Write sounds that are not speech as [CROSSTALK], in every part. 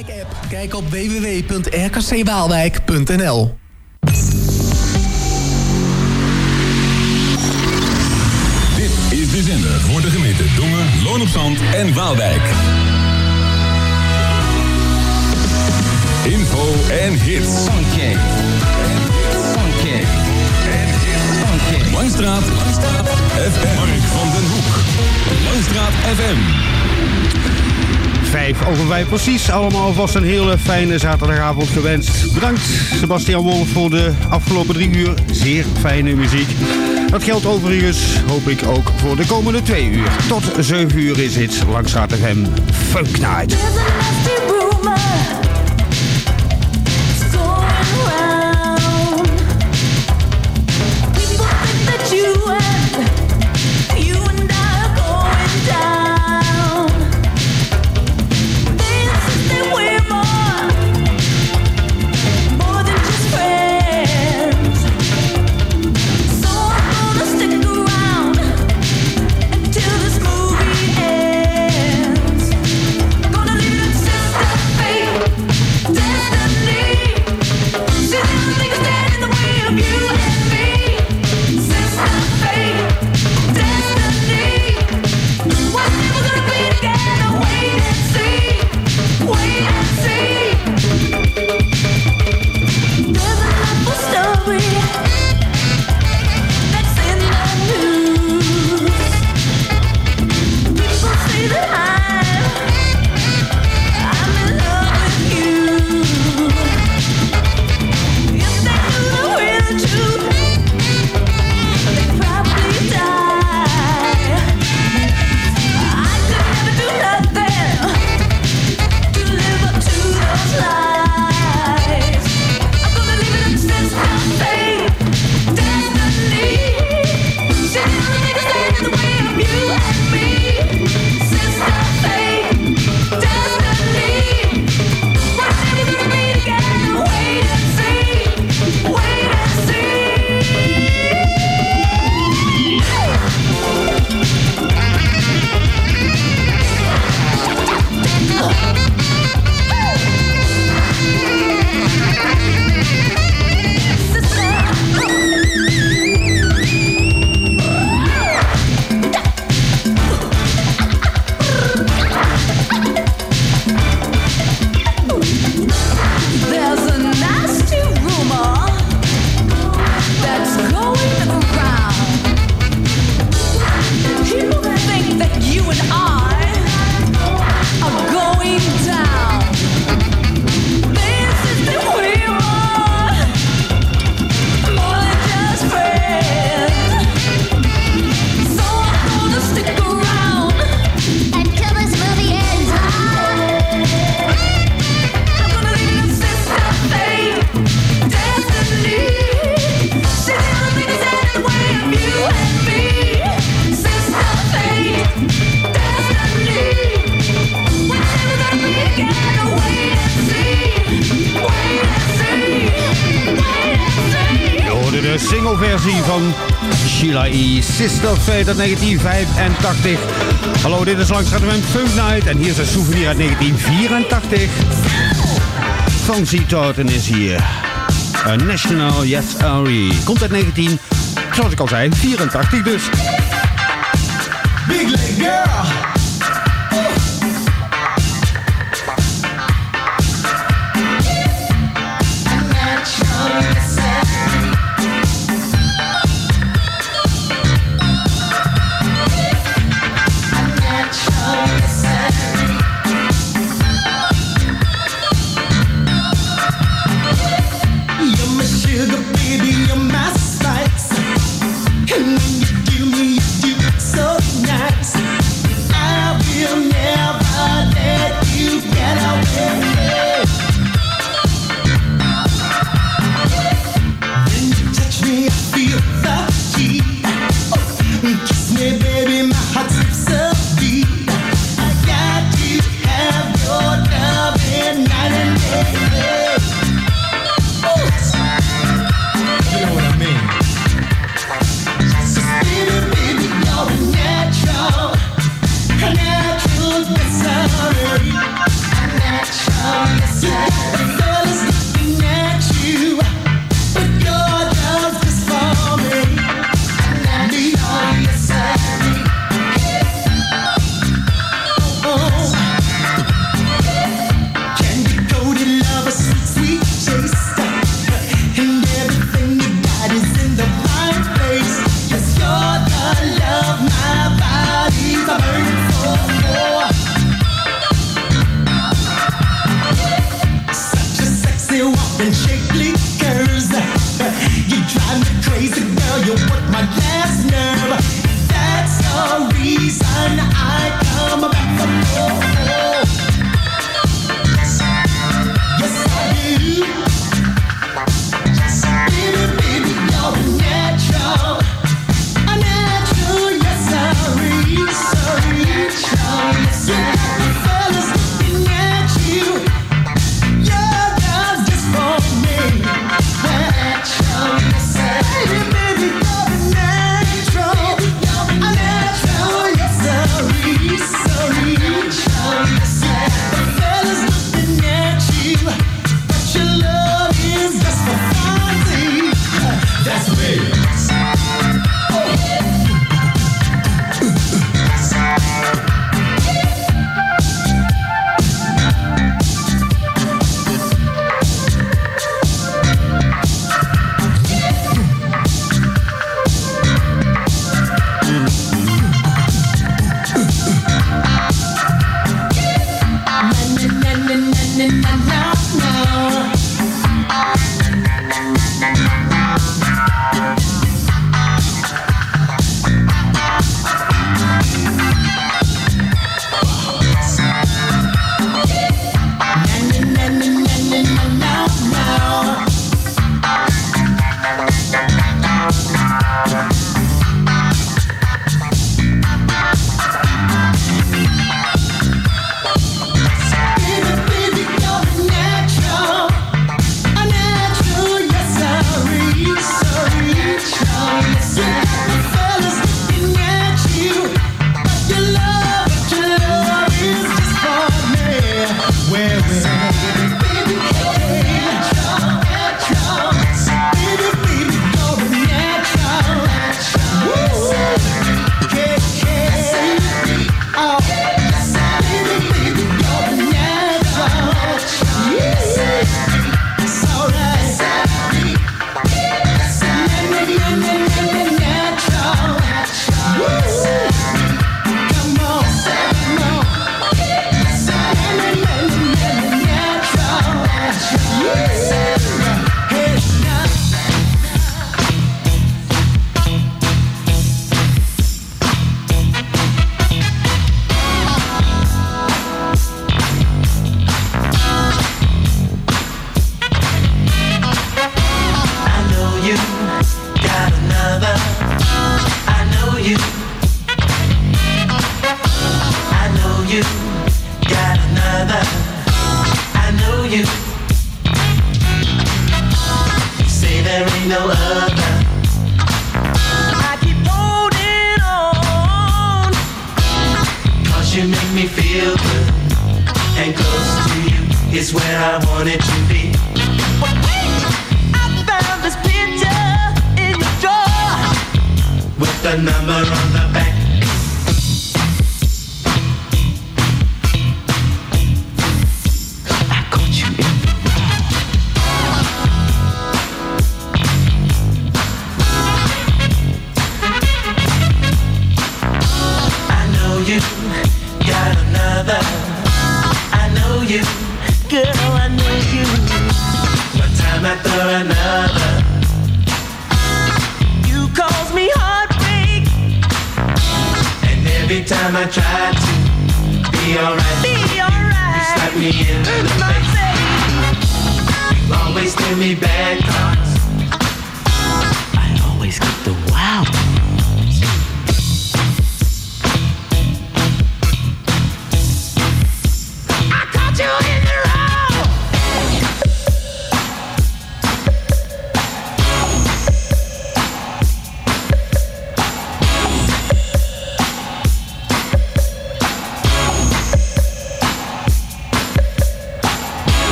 Waalwijk-app. Kijk op www.rkcwaalwijk.nl Dit is de zender voor de gemeente Dongen, Loon op Zand en Waalwijk. Info en hits. Funky. Funky. Funky. Langstraat. Langstraat. FM. Mark van den Hoek. Langstraat FM. Vijf over vijf precies. Allemaal vast een hele fijne zaterdagavond gewenst. Bedankt Sebastian Wolf voor de afgelopen drie uur. Zeer fijne muziek. Dat geldt overigens, hoop ik, ook voor de komende twee uur. Tot zeven uur is het Langstraat FM Funk. Sister Fate uit 1985. Hallo, dit is langs met Funk Night en hier is een souvenir uit 1984. Fancy Totten is hier. A National Yes Ari. Komt uit 19, zoals ik al zei, 84 dus. Big leg.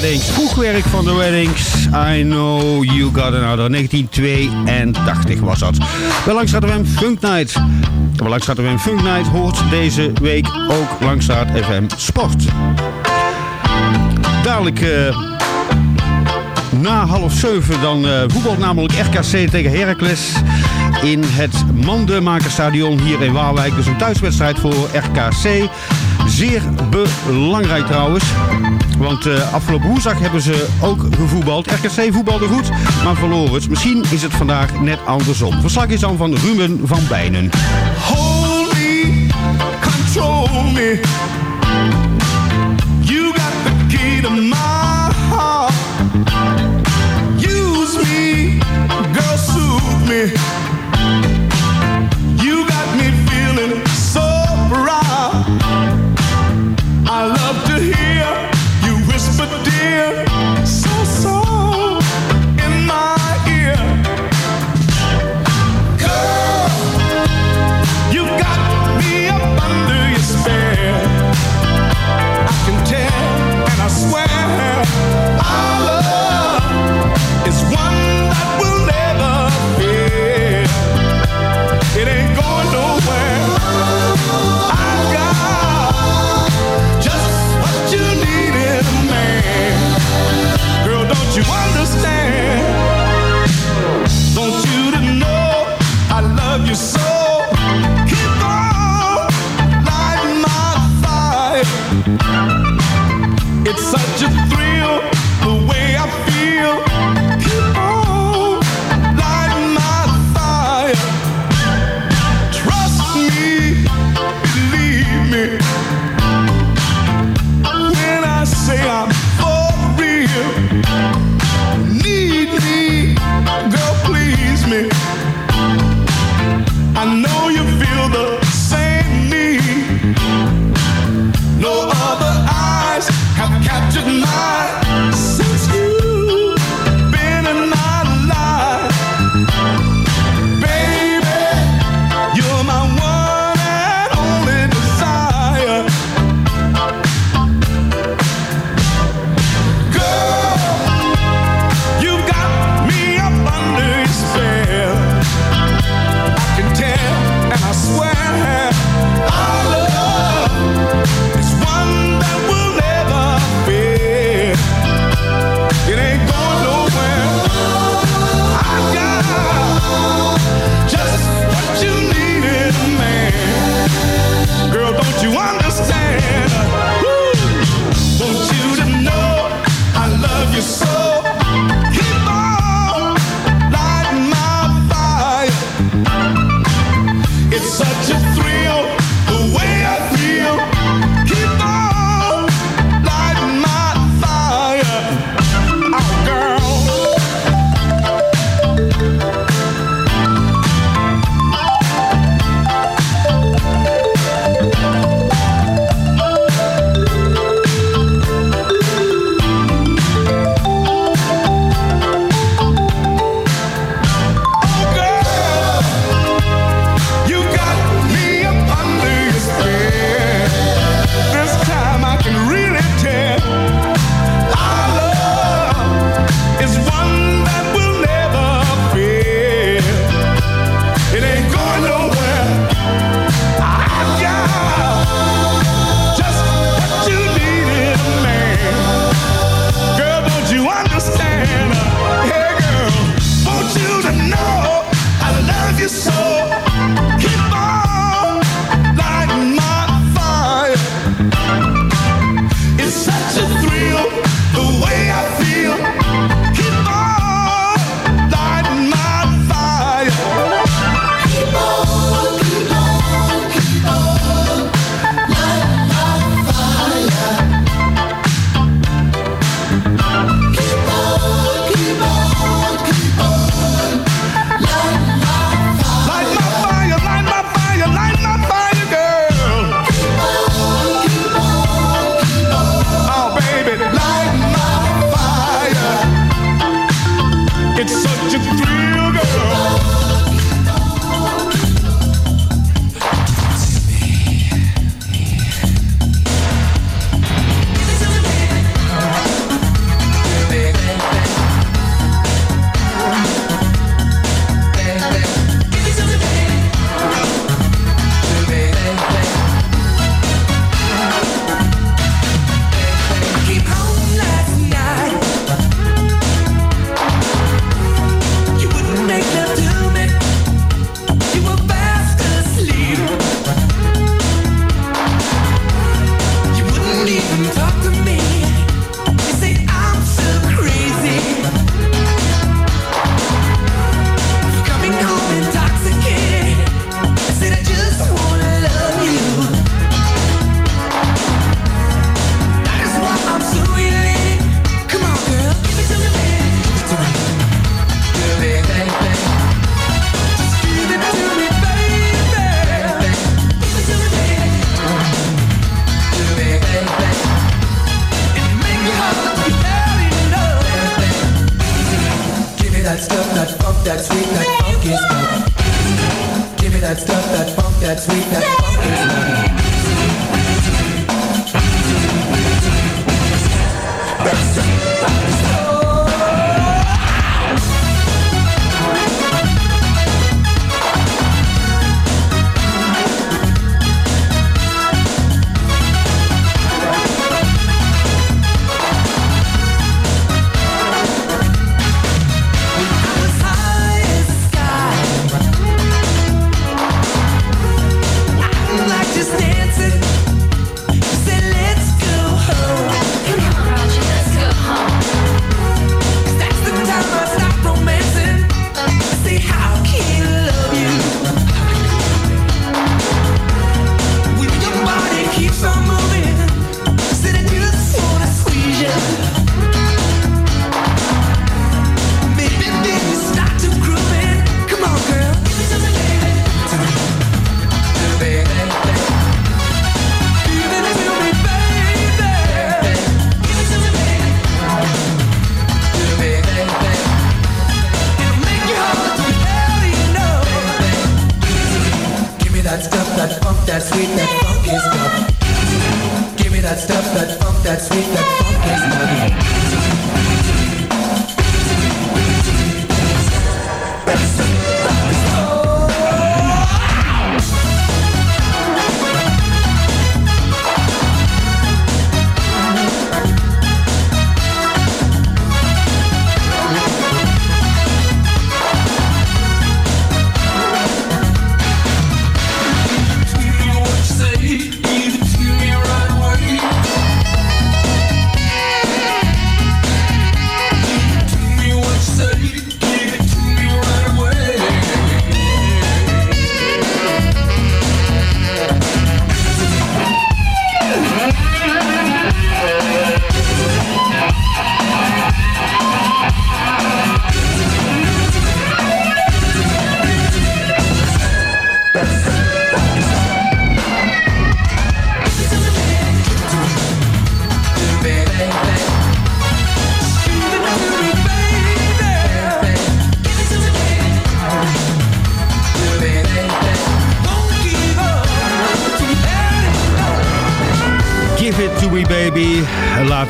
Weddings. Vroegwerk van de Weddings. I know you got another. 1982 was dat. Bij Langstraat FM Funk Night. Bij Langstraat FM Funk Night hoort deze week ook Langstraat FM Sport. Dadelijk... Eh, na half zeven dan uh, namelijk RKC tegen Heracles in het Mandenmakerstadion hier in Waalwijk. Dus een thuiswedstrijd voor RKC. Zeer belangrijk trouwens. Want eh, afgelopen woensdag hebben ze ook gevoetbald. RKC voetbalde goed, maar verloren het. Misschien is het vandaag net andersom. Verslag is dan van Ruben van Bijnen. Holy, control me.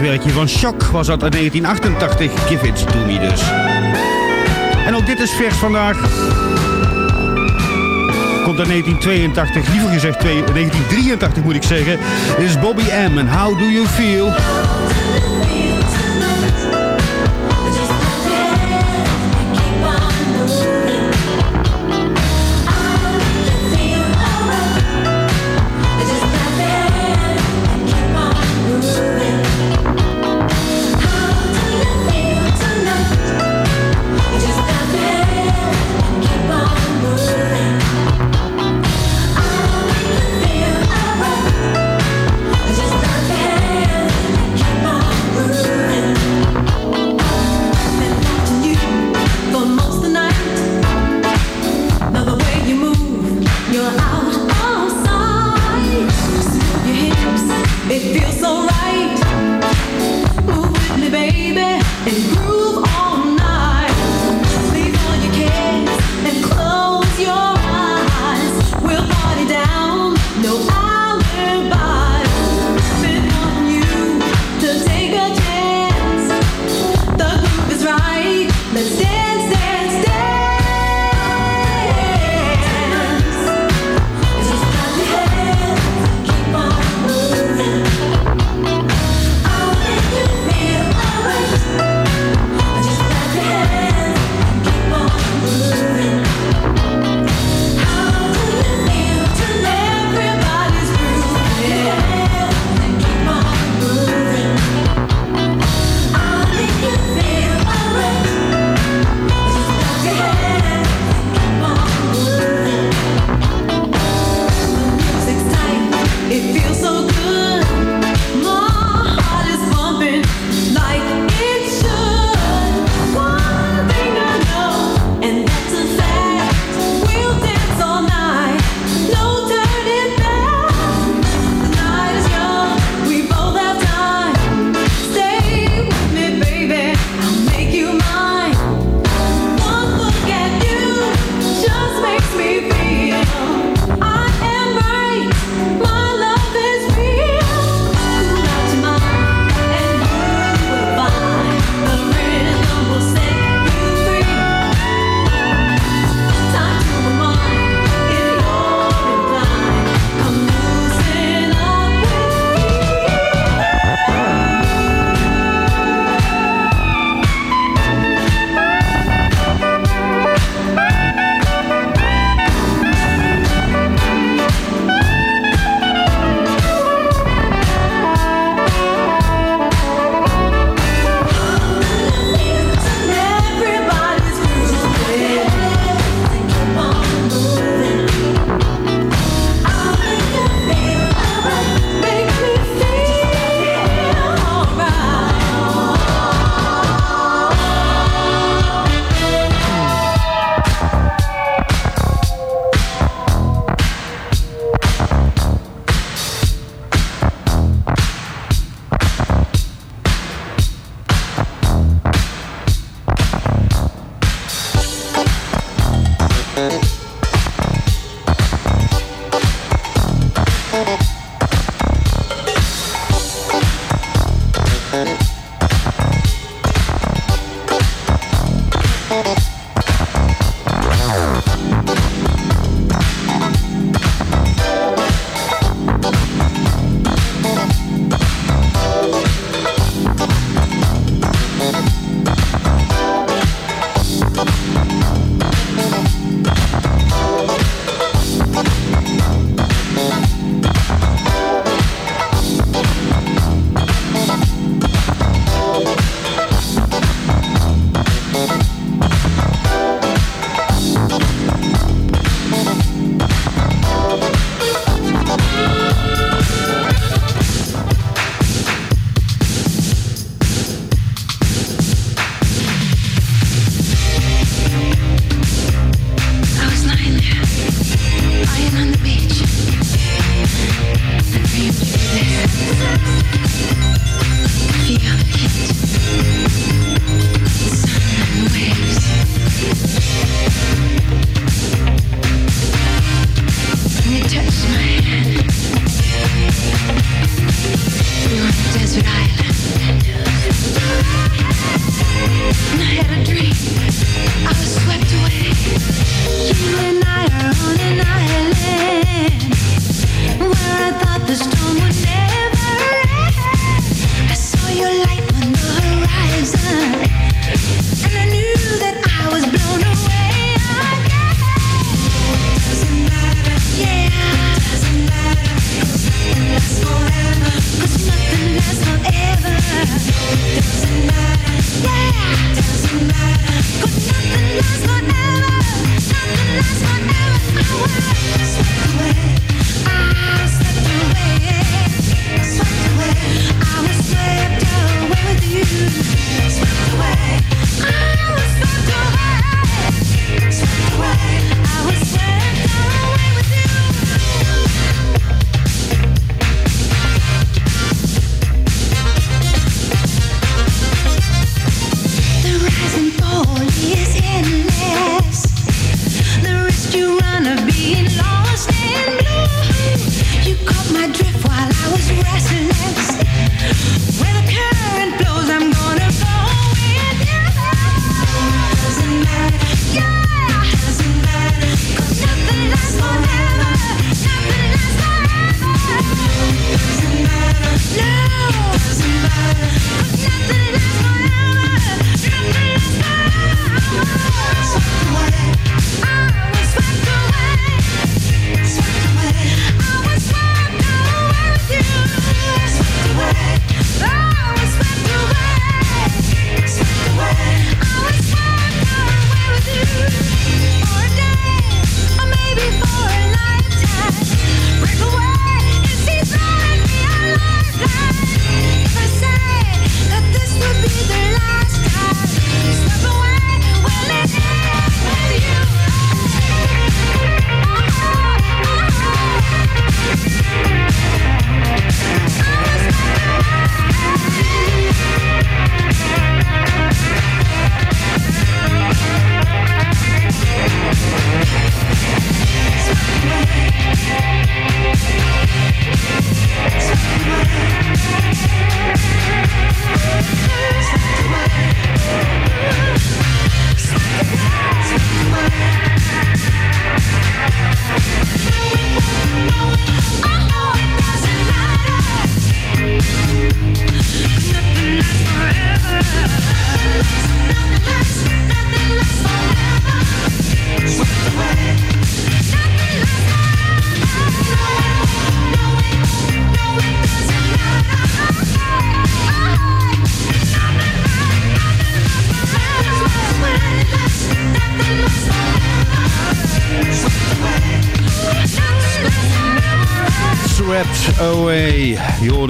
werkje van Shock was dat uit 1988. Give it to me dus. En ook dit is vers vandaag. Komt uit 1982, liever gezegd 1983 moet ik zeggen. Dit is Bobby M. En How Do You Feel?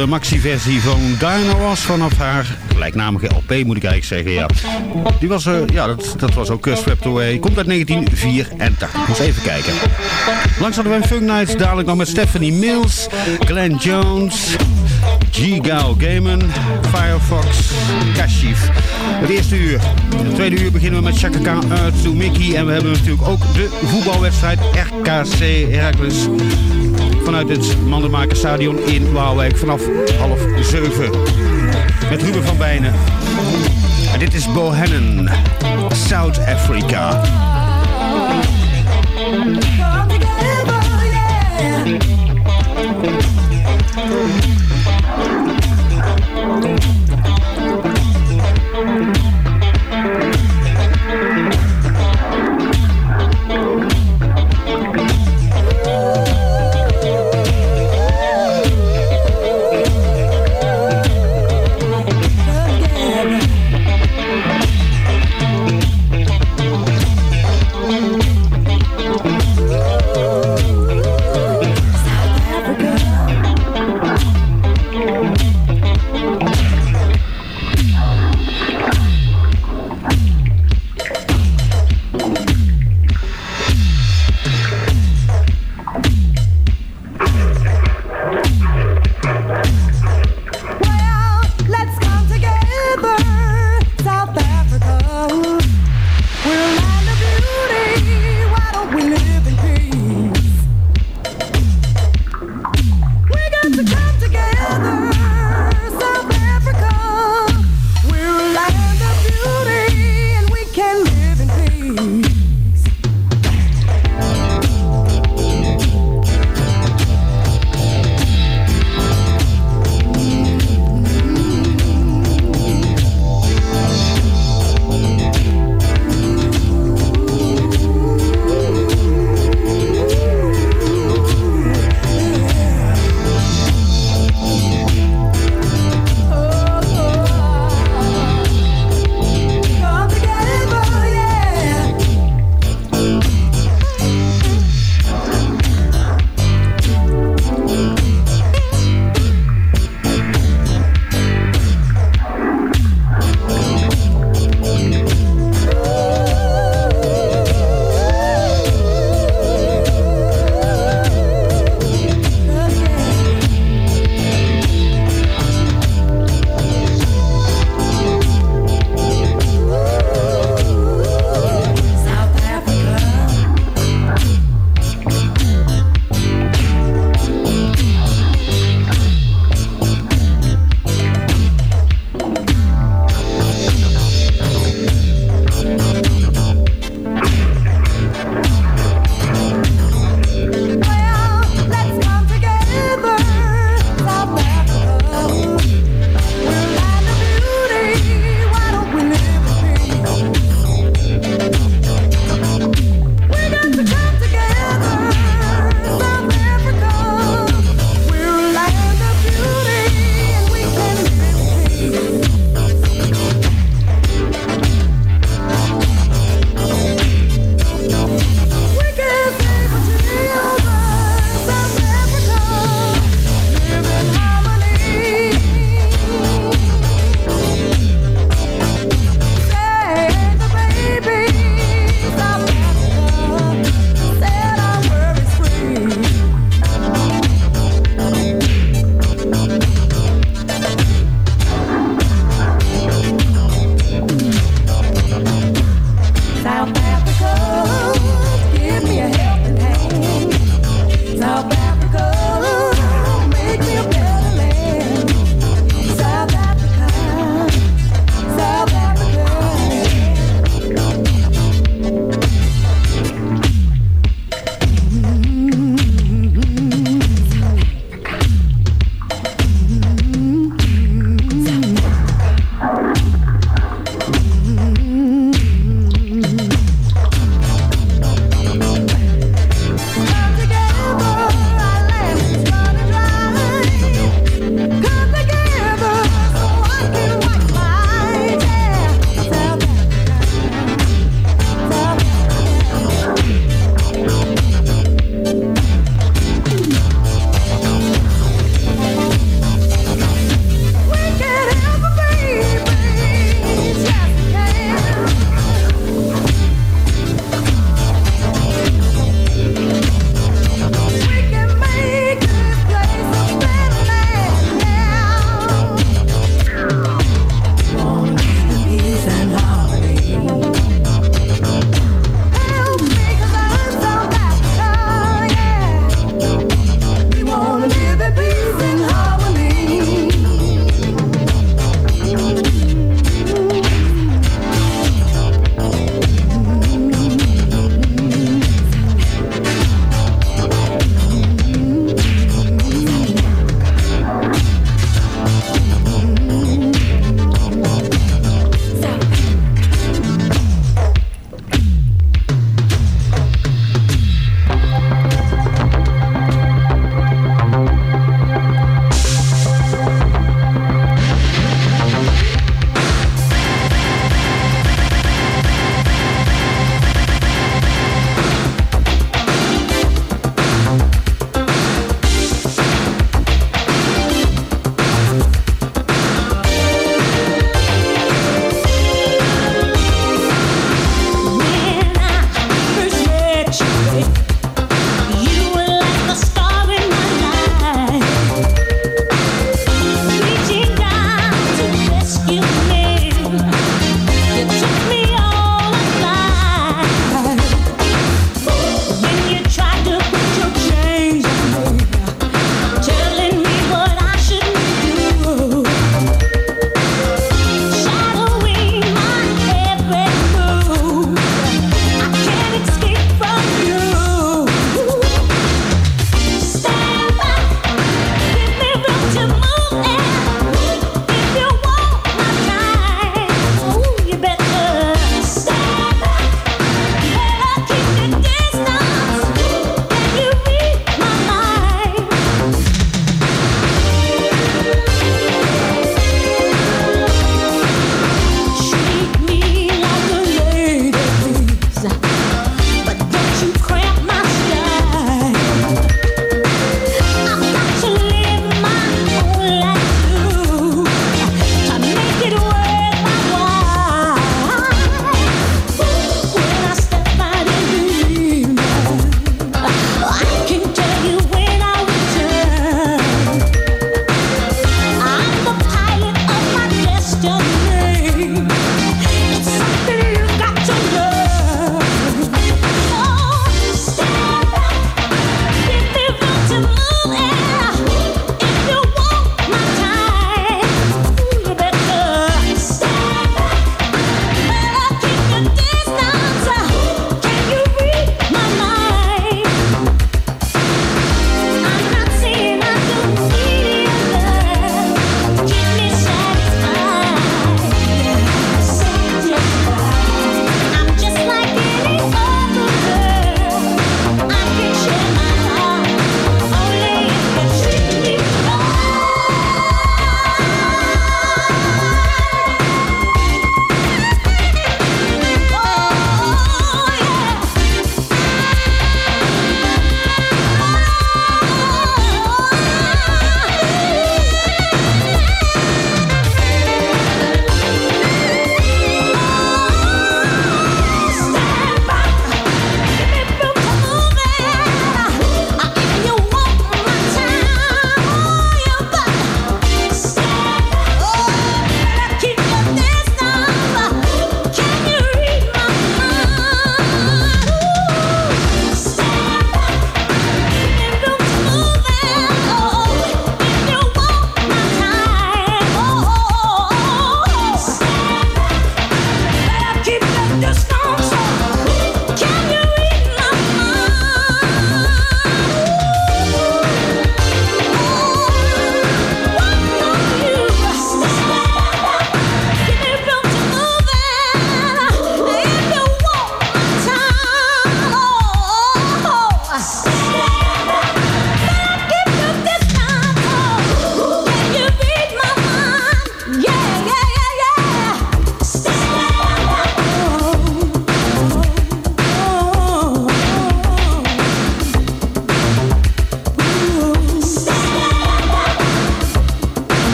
de maxi-versie van Dino was vanaf haar gelijknamige LP, moet ik eigenlijk zeggen. Ja. Die was, uh, ja, dat, dat was ook eh, Swept Away. Komt uit 1984. moet even kijken. Langs hadden we Funk Nights, dadelijk nog met Stephanie Mills, Glenn Jones. Gigal Gaiman, Firefox, Kashif. Het eerste uur. Het tweede uur beginnen we met Chaka Khan, to Mickey. En we hebben natuurlijk ook de voetbalwedstrijd RKC Heracles. Vanuit het Mandenmakerstadion in Waalwijk vanaf half zeven. Met Ruben van Bijnen. En dit is Bohannon, South Africa.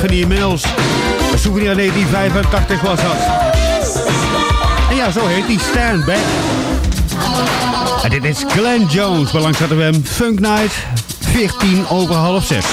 van die inmiddels. Souvenir 1985 was dat. En ja, zo heet die standback. En dit is Glenn Jones, belangstelling hem Funk Night, 14 over half 6.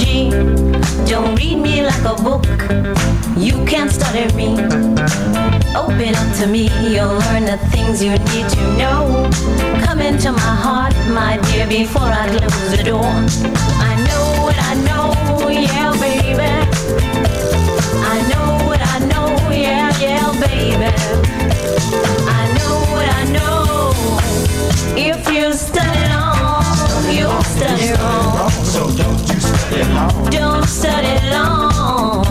G. Don't read me like a book. You can't study me. Open up to me. You'll learn the things you need to know. Come into my heart, my dear, before I close the door. I know what I know, yeah, baby. I know what I know, yeah, yeah, baby. study long. Don't study long.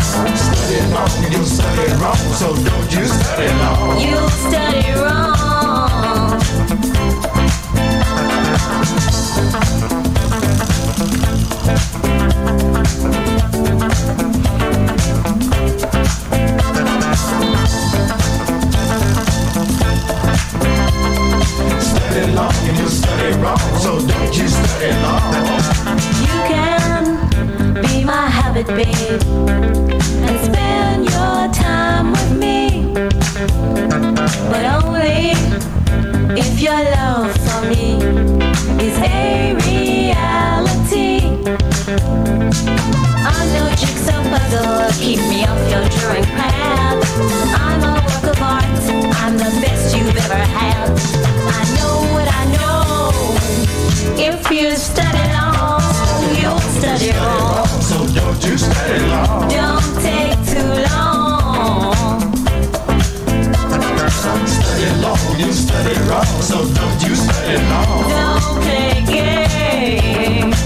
Study long, you study wrong, so don't you study long. You study wrong. You can be my habit, babe, and spend your time with me. But only if your love for me is a reality. I know jigsaw puzzle keep me off your drawing pad. I'm a I'm the best you've ever had. I know what I know. If you study long, you'll study wrong. So don't you study long. Don't take too long. So study long, you study wrong. So don't you study long. Don't play games.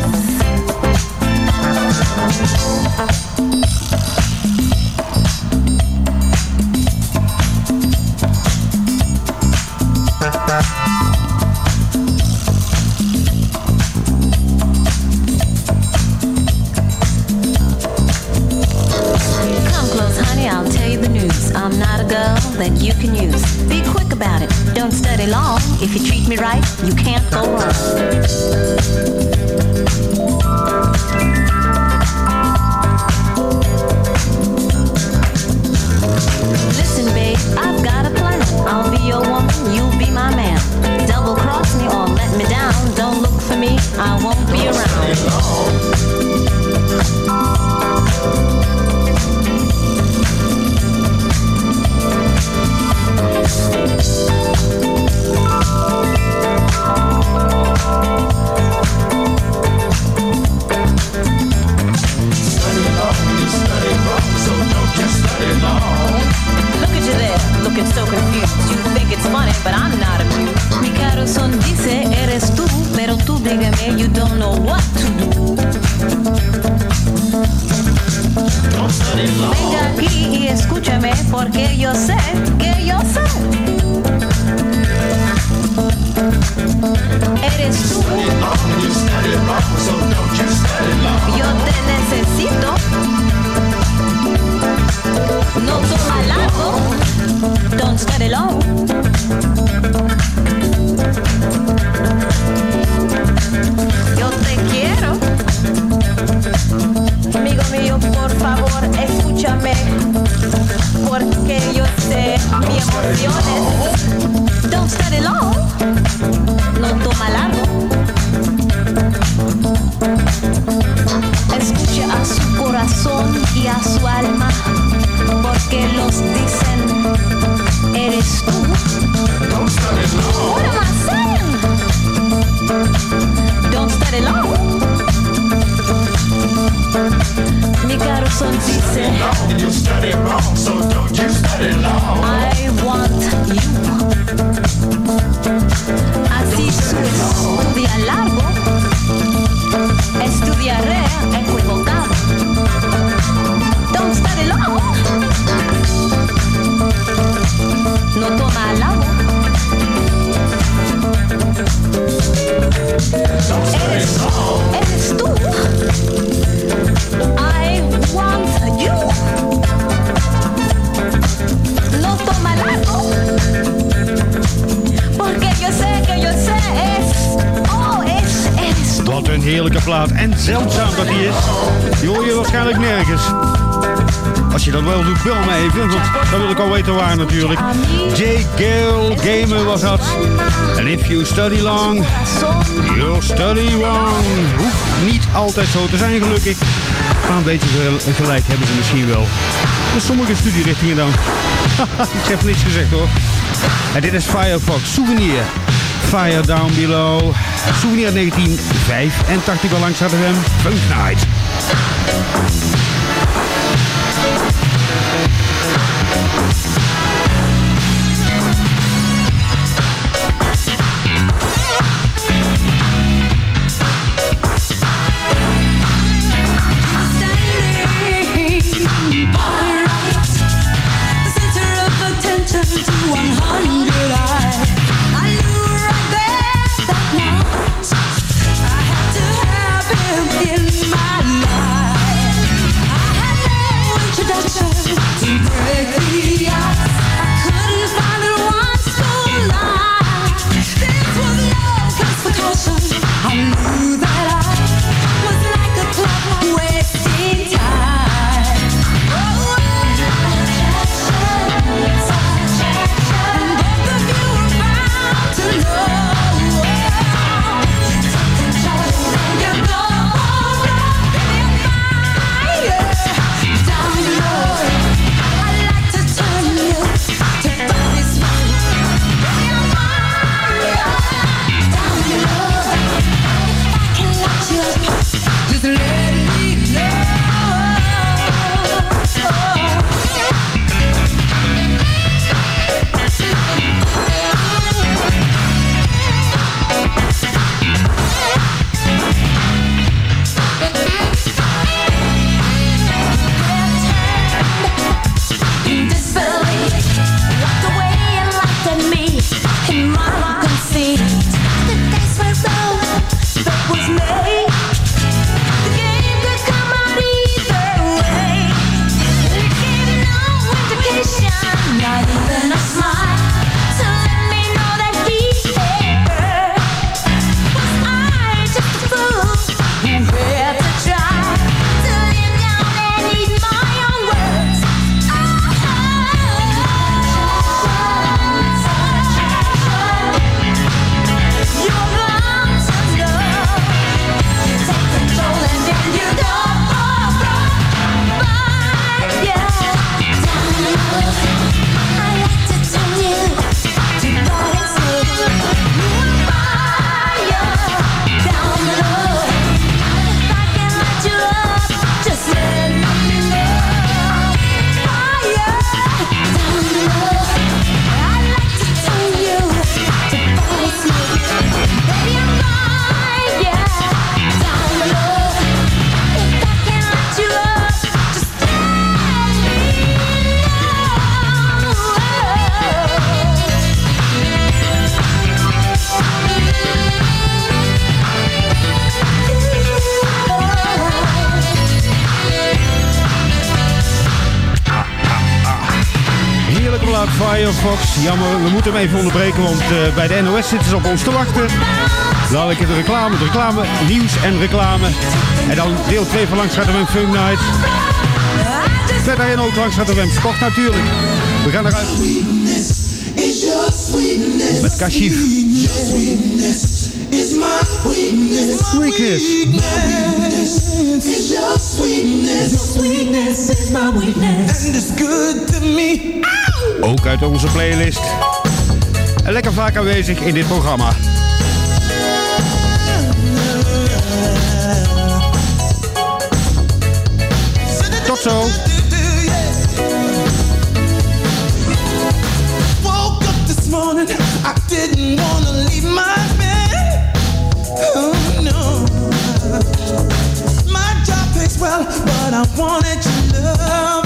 If you treat me right, you can't go wrong. Looking so confused. You think it's funny, but I'm not amused. Mi dice, eres tú, pero tú dígame, you don't know what to do. Venga aquí y escúchame, porque yo sé que yo sé. Eres tú, yo te necesito. No toma largo, don't study long. Yo te quiero. Amigo mío, por favor, escúchame. Porque yo sé mis emociones. Don't study long. Zeldzaam dat die is. Die hoor je waarschijnlijk nergens. Als je dat wel doet, bel me even. Want dan wil ik al weten waar natuurlijk. J. Gale Gamer was dat. And if you study long, you'll study wrong. Hoeft niet altijd zo te zijn gelukkig. Maar een beetje gel- gelijk hebben ze misschien wel. Met sommige studierichtingen dan. [LAUGHS] ik heb niks gezegd hoor. En dit is Firefox Souvenir. Fire Down Below. Souvenir 1985 al langs hadden we hem. Funk Night. Jammer, we moeten hem even onderbreken, want uh, bij de NOS zitten ze op ons te wachten. Dadelijk de reclame, de reclame, nieuws en reclame. En dan deel 2 van Langs gaat er een Fun Night. Verder in ook Langs gaat er een Sport natuurlijk. We gaan eruit. Met Kashif. is my weakness. Weakness. weakness is your sweetness. Sweetness is my weakness. And it's good to me ook uit onze playlist. En lekker vaak aanwezig in dit programma. Tot zo! Woke up this morning. I didn't wanna leave my bed. Oh no. My job is well, but I wanted to love.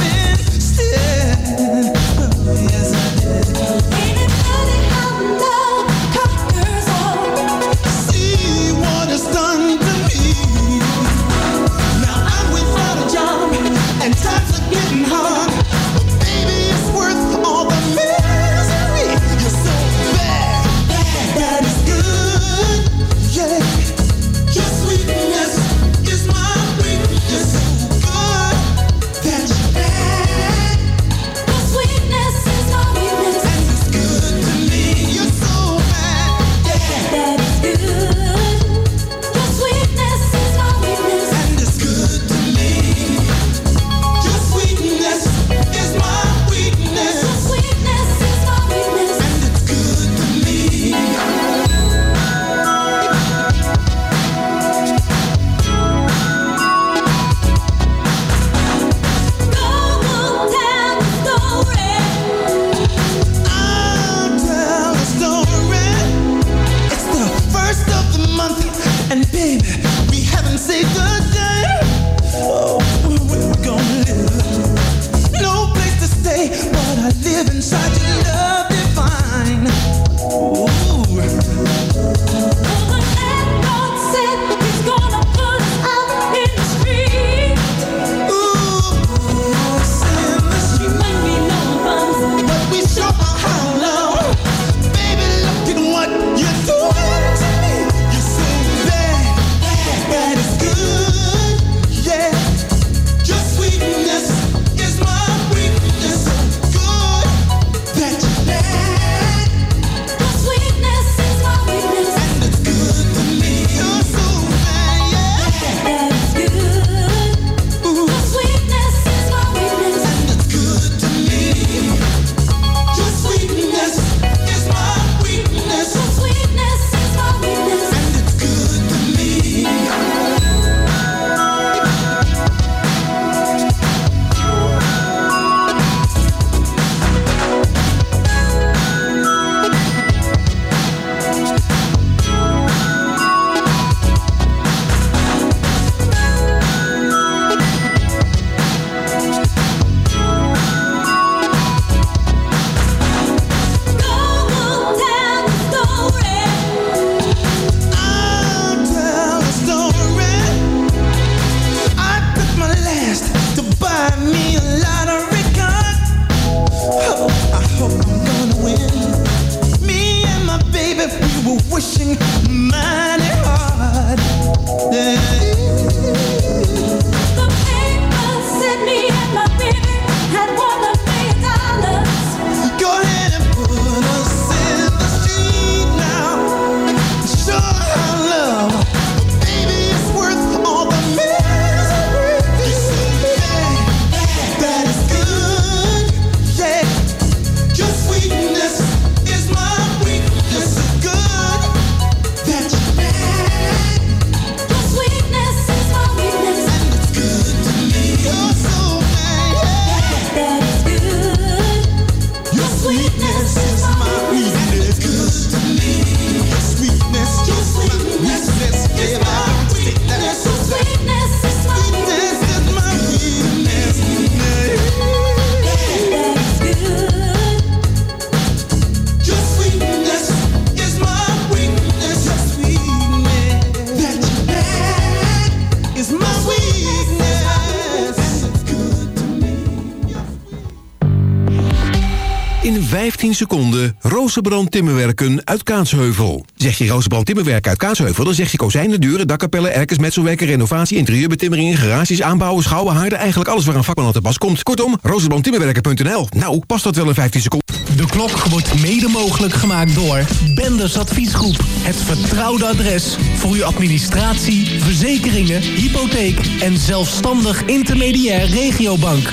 Seconden Rozenbrand Timmerwerken uit Kaatsheuvel. Zeg je Rozenbrand Timmerwerken uit Kaatsheuvel, dan zeg je kozijnen, deuren, dakkapellen, erkers, metselwerken, renovatie, interieurbetimmeringen, garages, aanbouwen, schouwen, haarden, eigenlijk alles waar een vakman aan te pas komt. Kortom, rozenbrandtimmerwerken.nl. Nou, past dat wel in 15 seconden? De klok wordt mede mogelijk gemaakt door Benders Adviesgroep. Het vertrouwde adres voor uw administratie, verzekeringen, hypotheek en zelfstandig intermediair regiobank.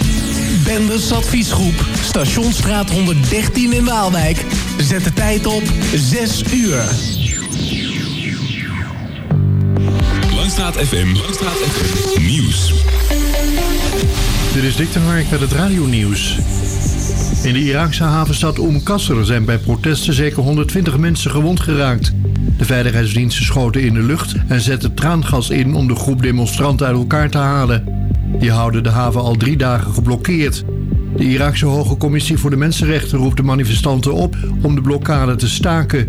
Benders Adviesgroep, Stationsstraat 113 in Waalwijk. Zet de tijd op 6 uur. Langstraat FM. Langstraat FM. Nieuws. Dit is Dick de Hark met het radionieuws. In de Iraakse havenstad Umm Qasr zijn bij protesten zeker 120 mensen gewond geraakt. De veiligheidsdiensten schoten in de lucht en zetten traangas in om de groep demonstranten uit elkaar te halen. Die houden de haven al drie dagen geblokkeerd. De Iraakse Hoge Commissie voor de Mensenrechten roept de manifestanten op om de blokkade te staken.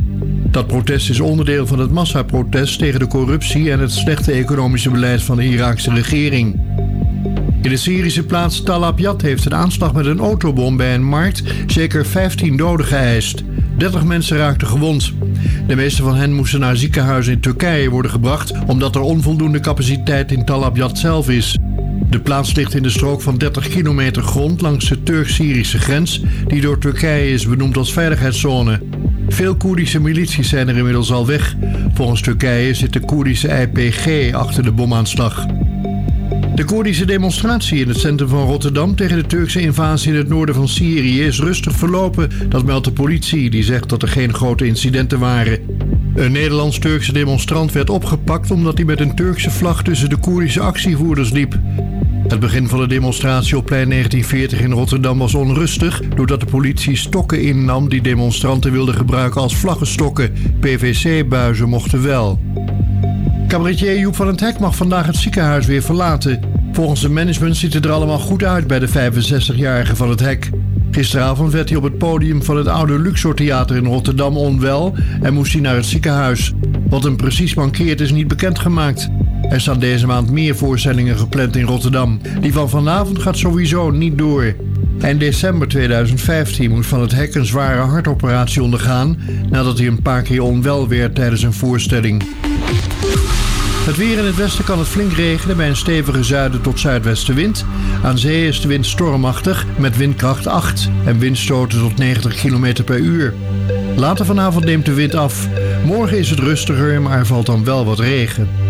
Dat protest is onderdeel van het massaprotest tegen de corruptie en het slechte economische beleid van de Iraakse regering. In de Syrische plaats Tal Abyad heeft een aanslag met een autobom bij een markt zeker 15 doden geëist. 30 mensen raakten gewond. De meeste van hen moesten naar ziekenhuizen in Turkije worden gebracht omdat er onvoldoende capaciteit in Tal Abyad zelf is. De plaats ligt in de strook van 30 kilometer grond langs de Turk-Syrische grens, die door Turkije is benoemd als veiligheidszone. Veel Koerdische milities zijn er inmiddels al weg. Volgens Turkije zit de Koerdische IPG achter de bomaanslag. De Koerdische demonstratie in het centrum van Rotterdam tegen de Turkse invasie in het noorden van Syrië is rustig verlopen. Dat meldt de politie, die zegt dat er geen grote incidenten waren. Een Nederlands-Turkse demonstrant werd opgepakt omdat hij met een Turkse vlag tussen de Koerdische actievoerders liep. Het begin van de demonstratie op plein 1940 in Rotterdam was onrustig doordat de politie stokken innam die demonstranten wilden gebruiken als vlaggenstokken. PVC-buizen mochten wel. Cabaretier Joep van het Hek mag vandaag het ziekenhuis weer verlaten. Volgens de management ziet het er allemaal goed uit bij de 65-jarige van het Hek. Gisteravond werd hij op het podium van het oude Luxor Theater in Rotterdam onwel en moest hij naar het ziekenhuis. Wat hem precies mankeert is niet bekendgemaakt. Er staan deze maand meer voorstellingen gepland in Rotterdam. Die van vanavond gaat sowieso niet door. Eind december 2015 moest Van het Hek een zware hartoperatie ondergaan... nadat hij een paar keer onwel werd tijdens een voorstelling. Het weer in het westen kan het flink regenen bij een stevige zuiden tot zuidwestenwind. Aan zee is de wind stormachtig met windkracht 8 en windstoten tot 90 km per uur. Later vanavond neemt de wind af. Morgen is het rustiger, maar er valt dan wel wat regen.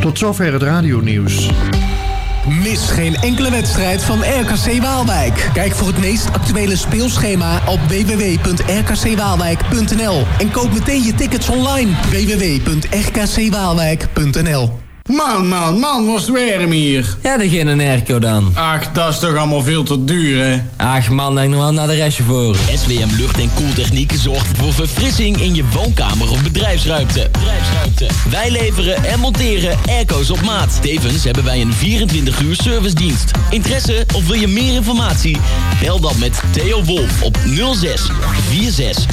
Tot zover het radionieuws. Mis geen enkele wedstrijd van RKC Waalwijk. Kijk voor het meest actuele speelschema op www.rkcwaalwijk.nl en koop meteen je tickets online. www.rkcwaalwijk.nl Man, man, man, was het warm hier. Ja, degene een airco dan. Ach, dat is toch allemaal veel te duur, hè? Ach man, denk nog wel naar de restje voor. SWM Lucht en Koeltechniek zorgt voor verfrissing in je woonkamer of bedrijfsruimte. bedrijfsruimte. Wij leveren en monteren airco's op maat. Tevens hebben wij een 24 uur servicedienst. Interesse of wil je meer informatie? Bel dan met Theo Wolf op 06 46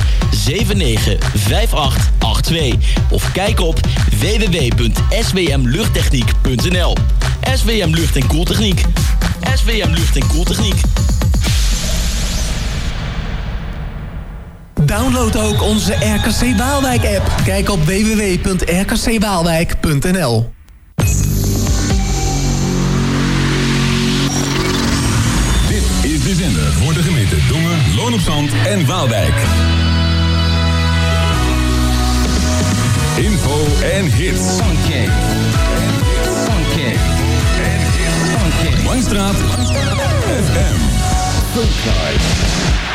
79 58 82 of kijk op www.swmluchttechniek.nl SWM Lucht en Koeltechniek. SWM Lucht en Koeltechniek. Download ook onze RKC Waalwijk app. Kijk op www.rkcwaalwijk.nl Dit is de zender voor de gemeente Dongen, Loon op Zand en Waalwijk. En hits. Funky. Funky. Funky. Langstraat. FM. like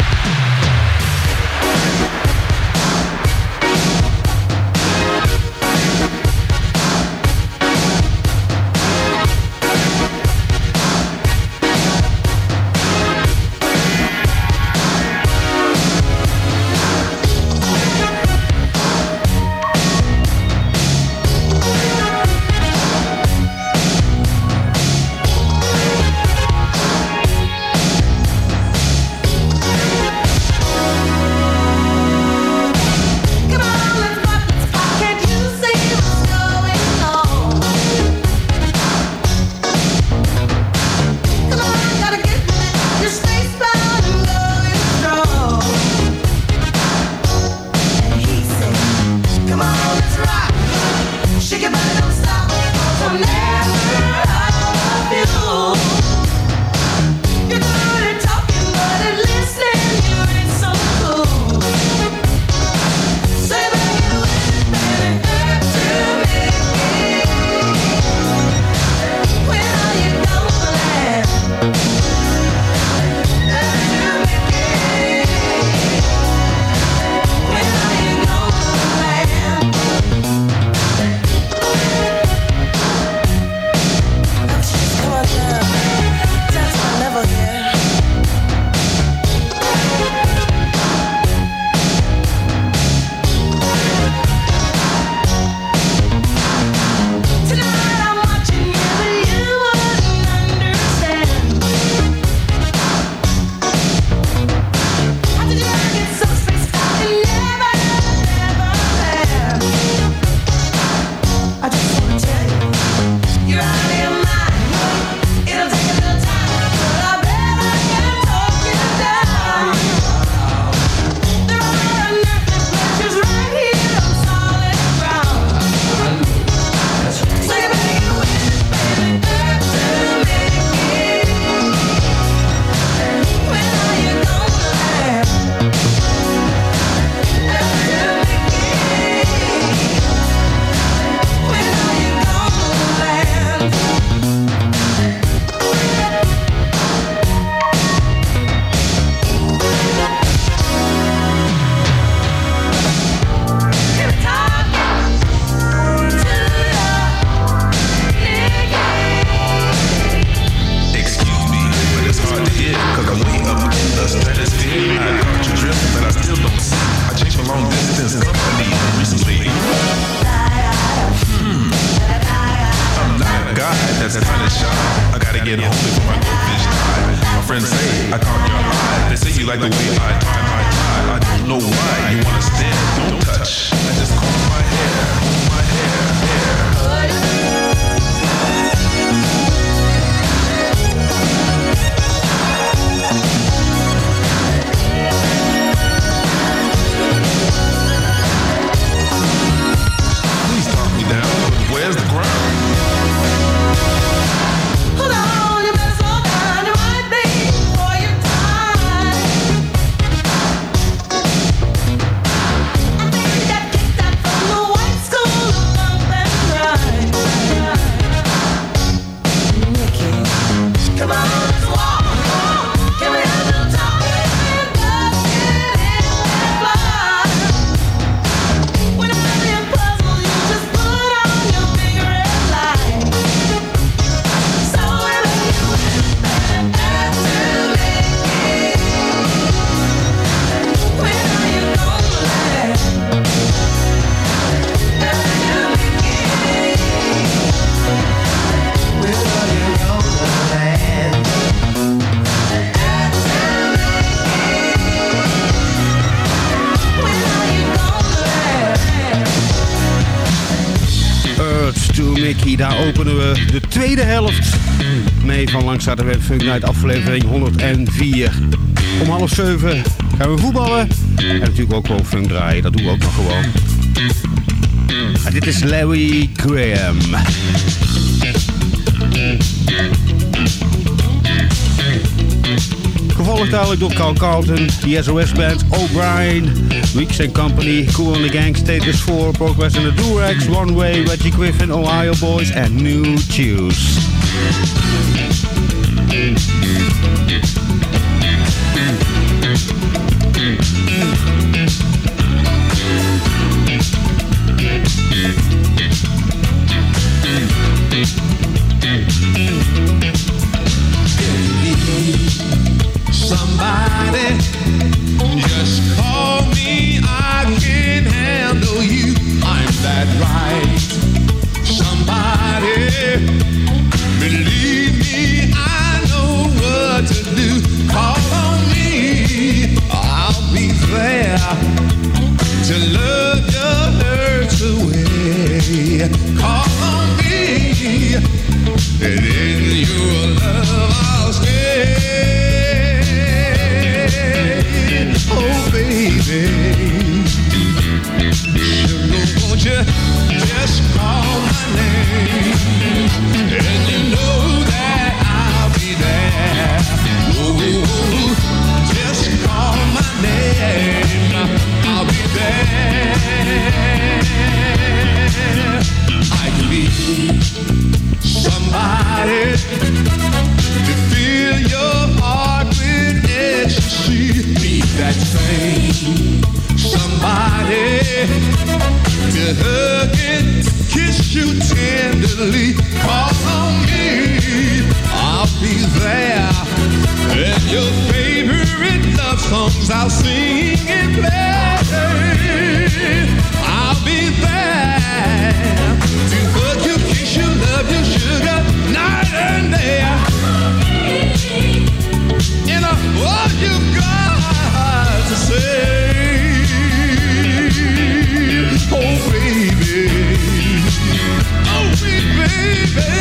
Mickey, daar openen we de tweede helft mee van Langs de Web Funk Night aflevering 104. Om half zeven gaan we voetballen en natuurlijk ook gewoon funk draaien, dat doen we ook nog gewoon. En dit is Larry Graham. Gevolgd dadelijk door Carl Carlton, The SOS Band, O'Brien, Weeks and Company, Cool and the Gang, Status 4, Progress in the Durex, One Way, Reggie Griffin, Ohio Boys and New Tunes. Call on me, and in your love I'll stay. Oh, baby. Sugar, won't you just call my name? That thing. Somebody to hug and kiss you tenderly. Call on me, I'll be there. And your favorite love songs I'll sing and play. I'll be there to hug you, kiss you, love you, sugar, night and day. And I what you got say. Oh baby, oh sweet baby,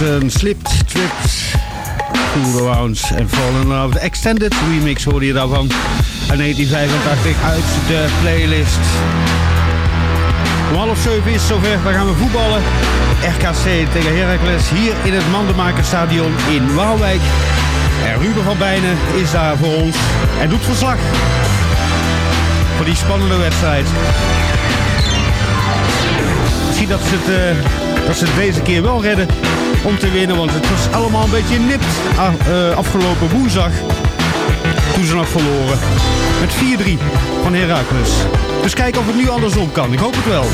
Carlton, Slipped, Tripped, Cool Around en Fall in Love. De Extended remix hoorde je daarvan. Uit 1985 uit de playlist. Om half zeven is zover. Dan gaan we voetballen. RKC tegen Heracles hier in het Mandenmakerstadion in Waalwijk. En Ruben van Bijnen is daar voor ons en doet verslag. Voor die spannende wedstrijd. Zie dat ze, het, eh, dat ze het deze keer wel redden om te winnen. Want het was allemaal een beetje nipt ah, eh, afgelopen woensdag. Toen ze nog verloren. Met 4-3 van Heracles. Dus kijken of het nu andersom kan. Ik hoop het wel.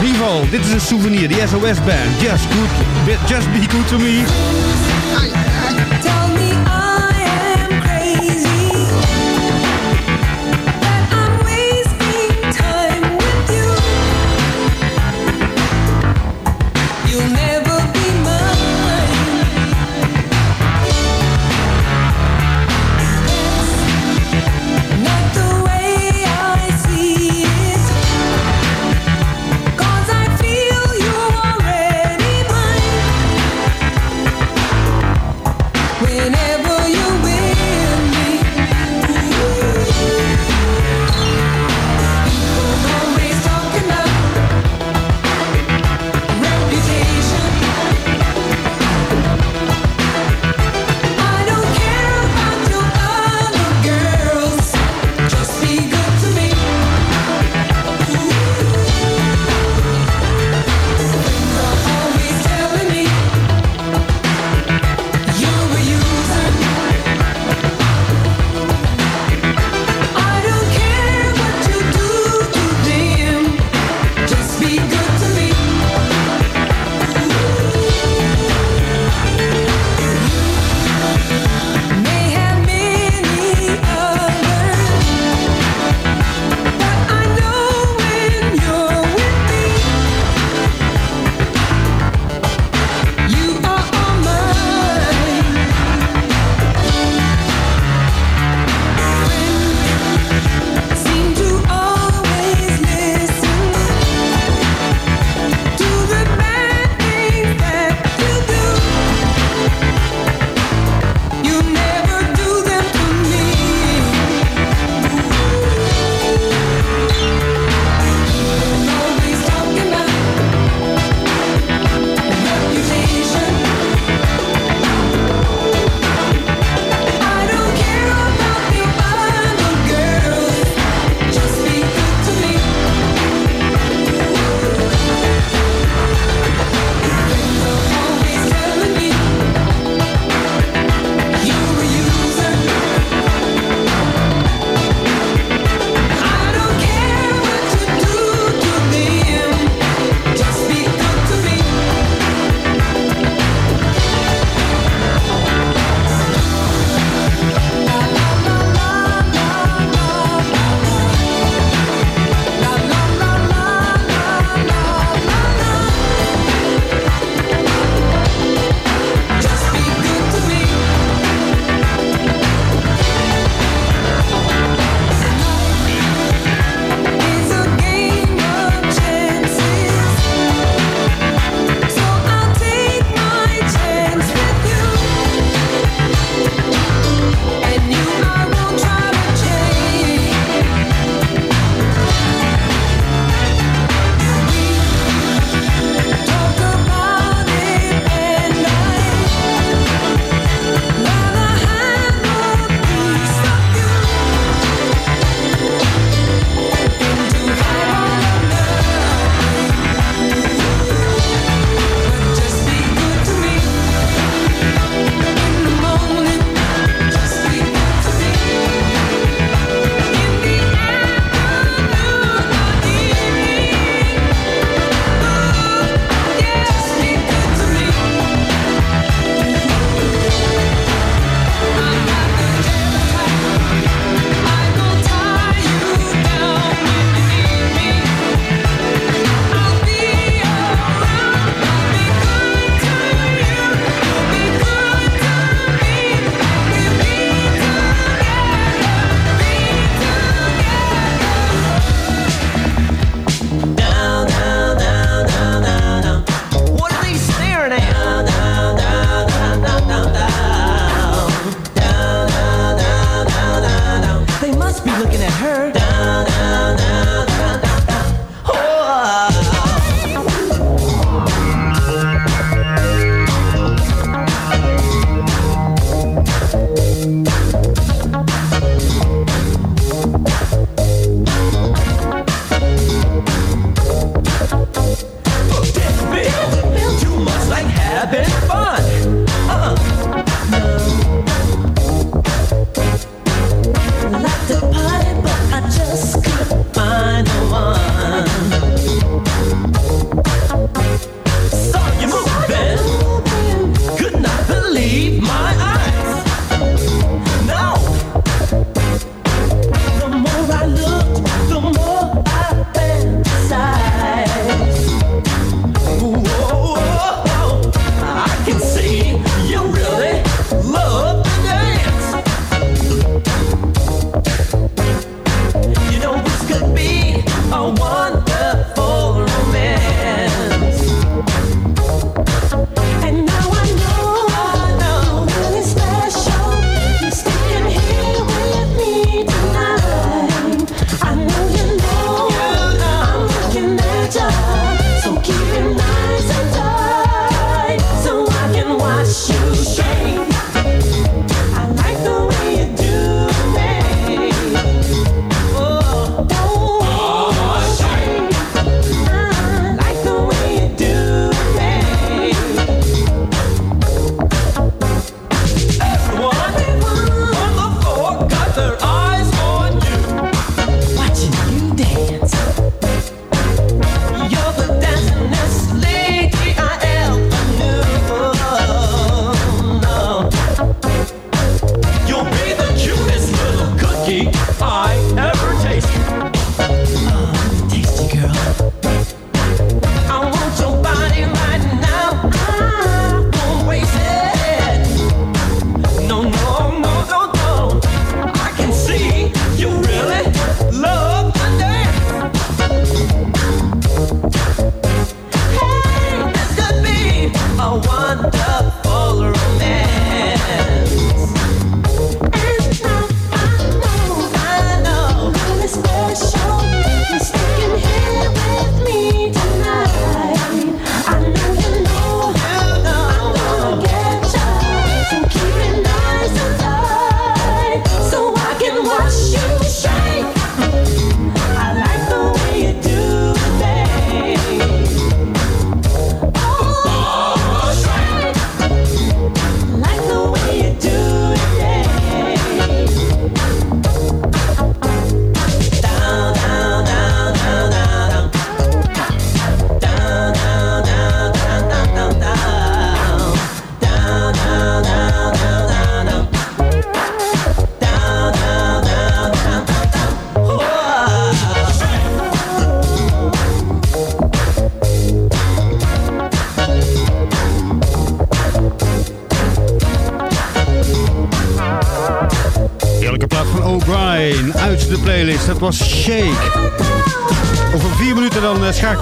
In ieder geval, dit is een souvenir. Die SOS Band. Just, good, just be good to me.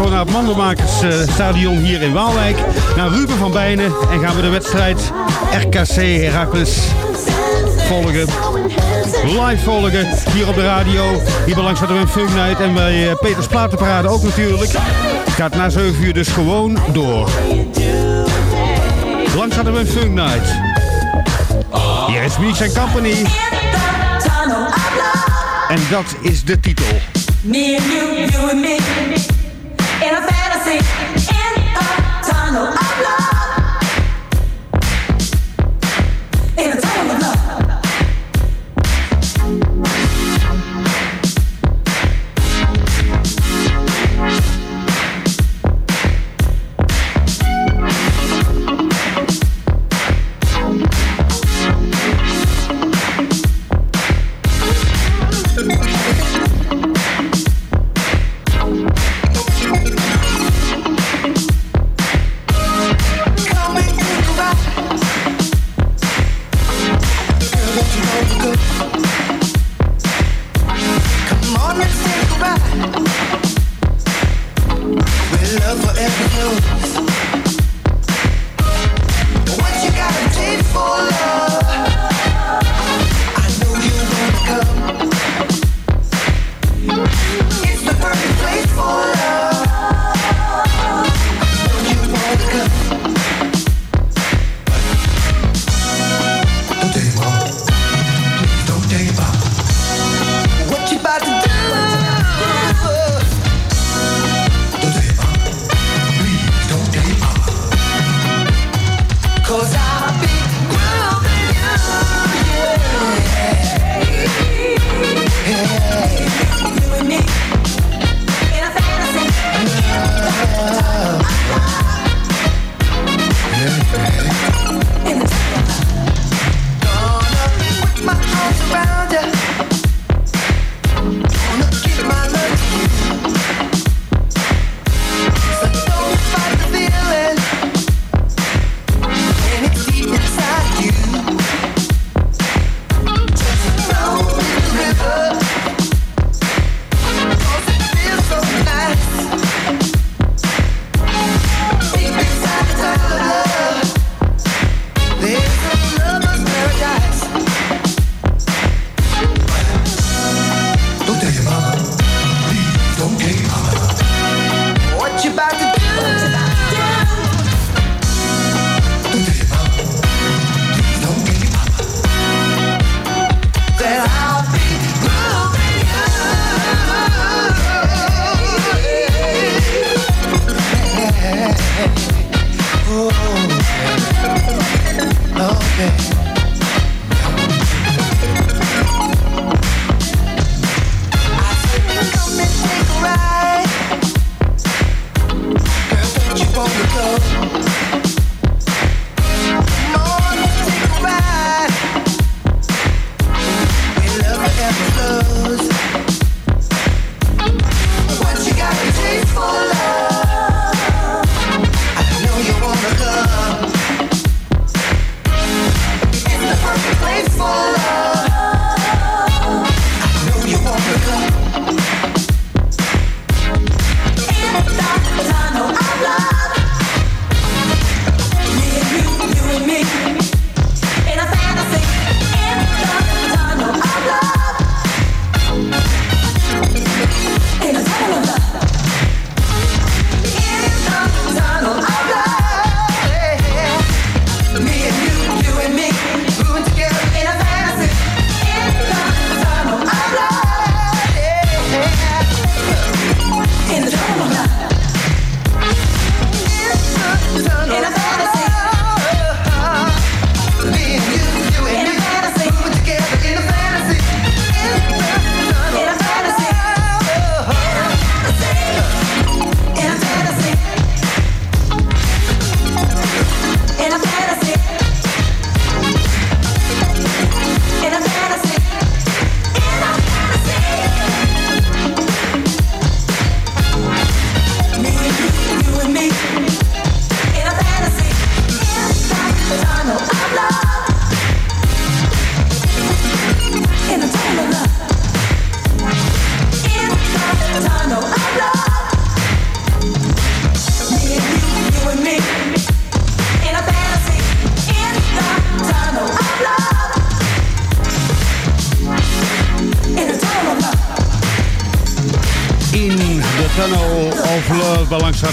schakelen naar het Mandelmakersstadion eh, hier in Waalwijk. Naar Ruben van Bijnen en gaan we de wedstrijd RKC Heracles volgen. Live volgen hier op de radio. Hier bij Langs de Funk Night en bij eh, Peters Platenparade ook natuurlijk. Het gaat na 7 uur dus gewoon door. Langs de Funk Night. Hier is Meeks Company. En dat is de titel. dancing in the tunnel. of love.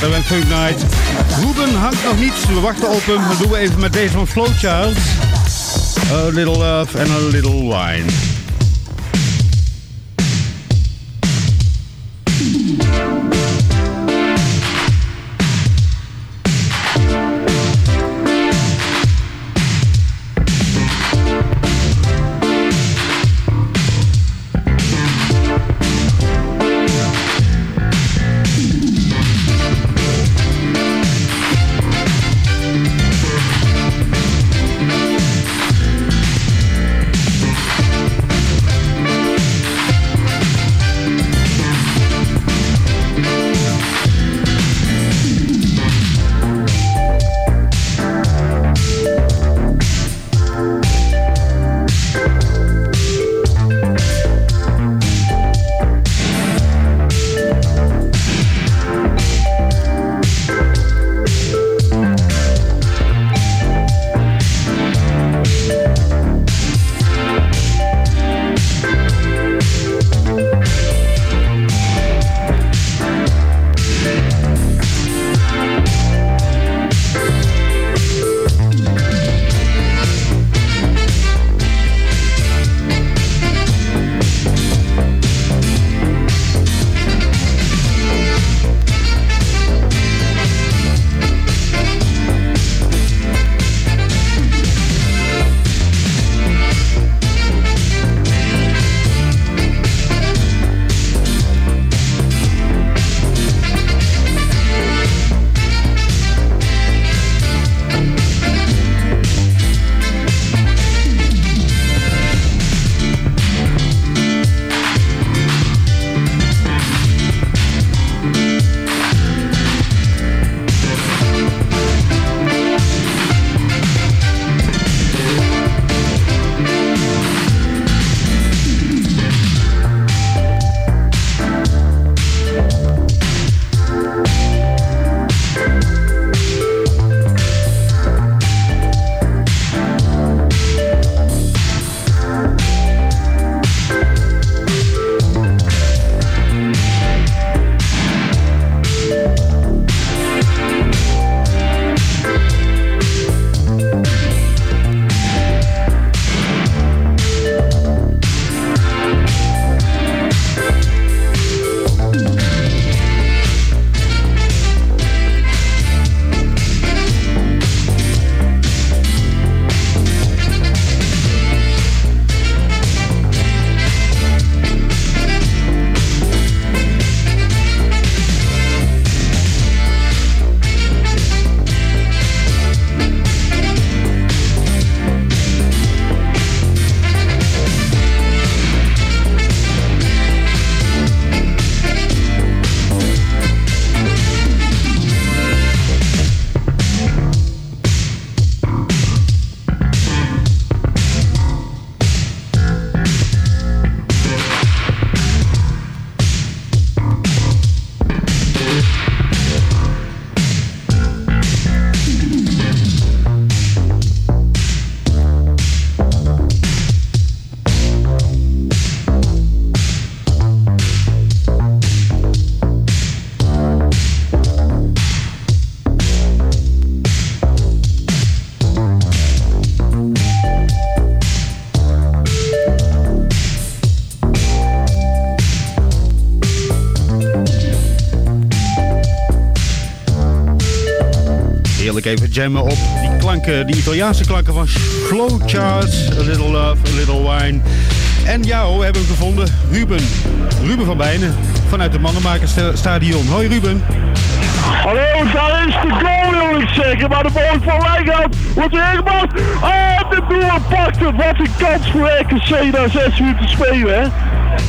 Langs en Funk Night. Ruben hangt nog niet, we wachten op hem. Dat doen we even met deze van Flowchild. A little love and a little wine. Jammen op die klanken, die Italiaanse klanken van Flowcharts. A Little Love, A Little Wine. En jou hebben we gevonden, Ruben. Ruben van Bijnen, vanuit het Mannenmakerstadion. Hoi Ruben. Hallo, daar is de goal wil ik zeggen, maar de bal van Wijngaard wordt gemaakt. Ah, de doel pakt het. Wat een kans voor RKC na 6 uur te spelen, hè.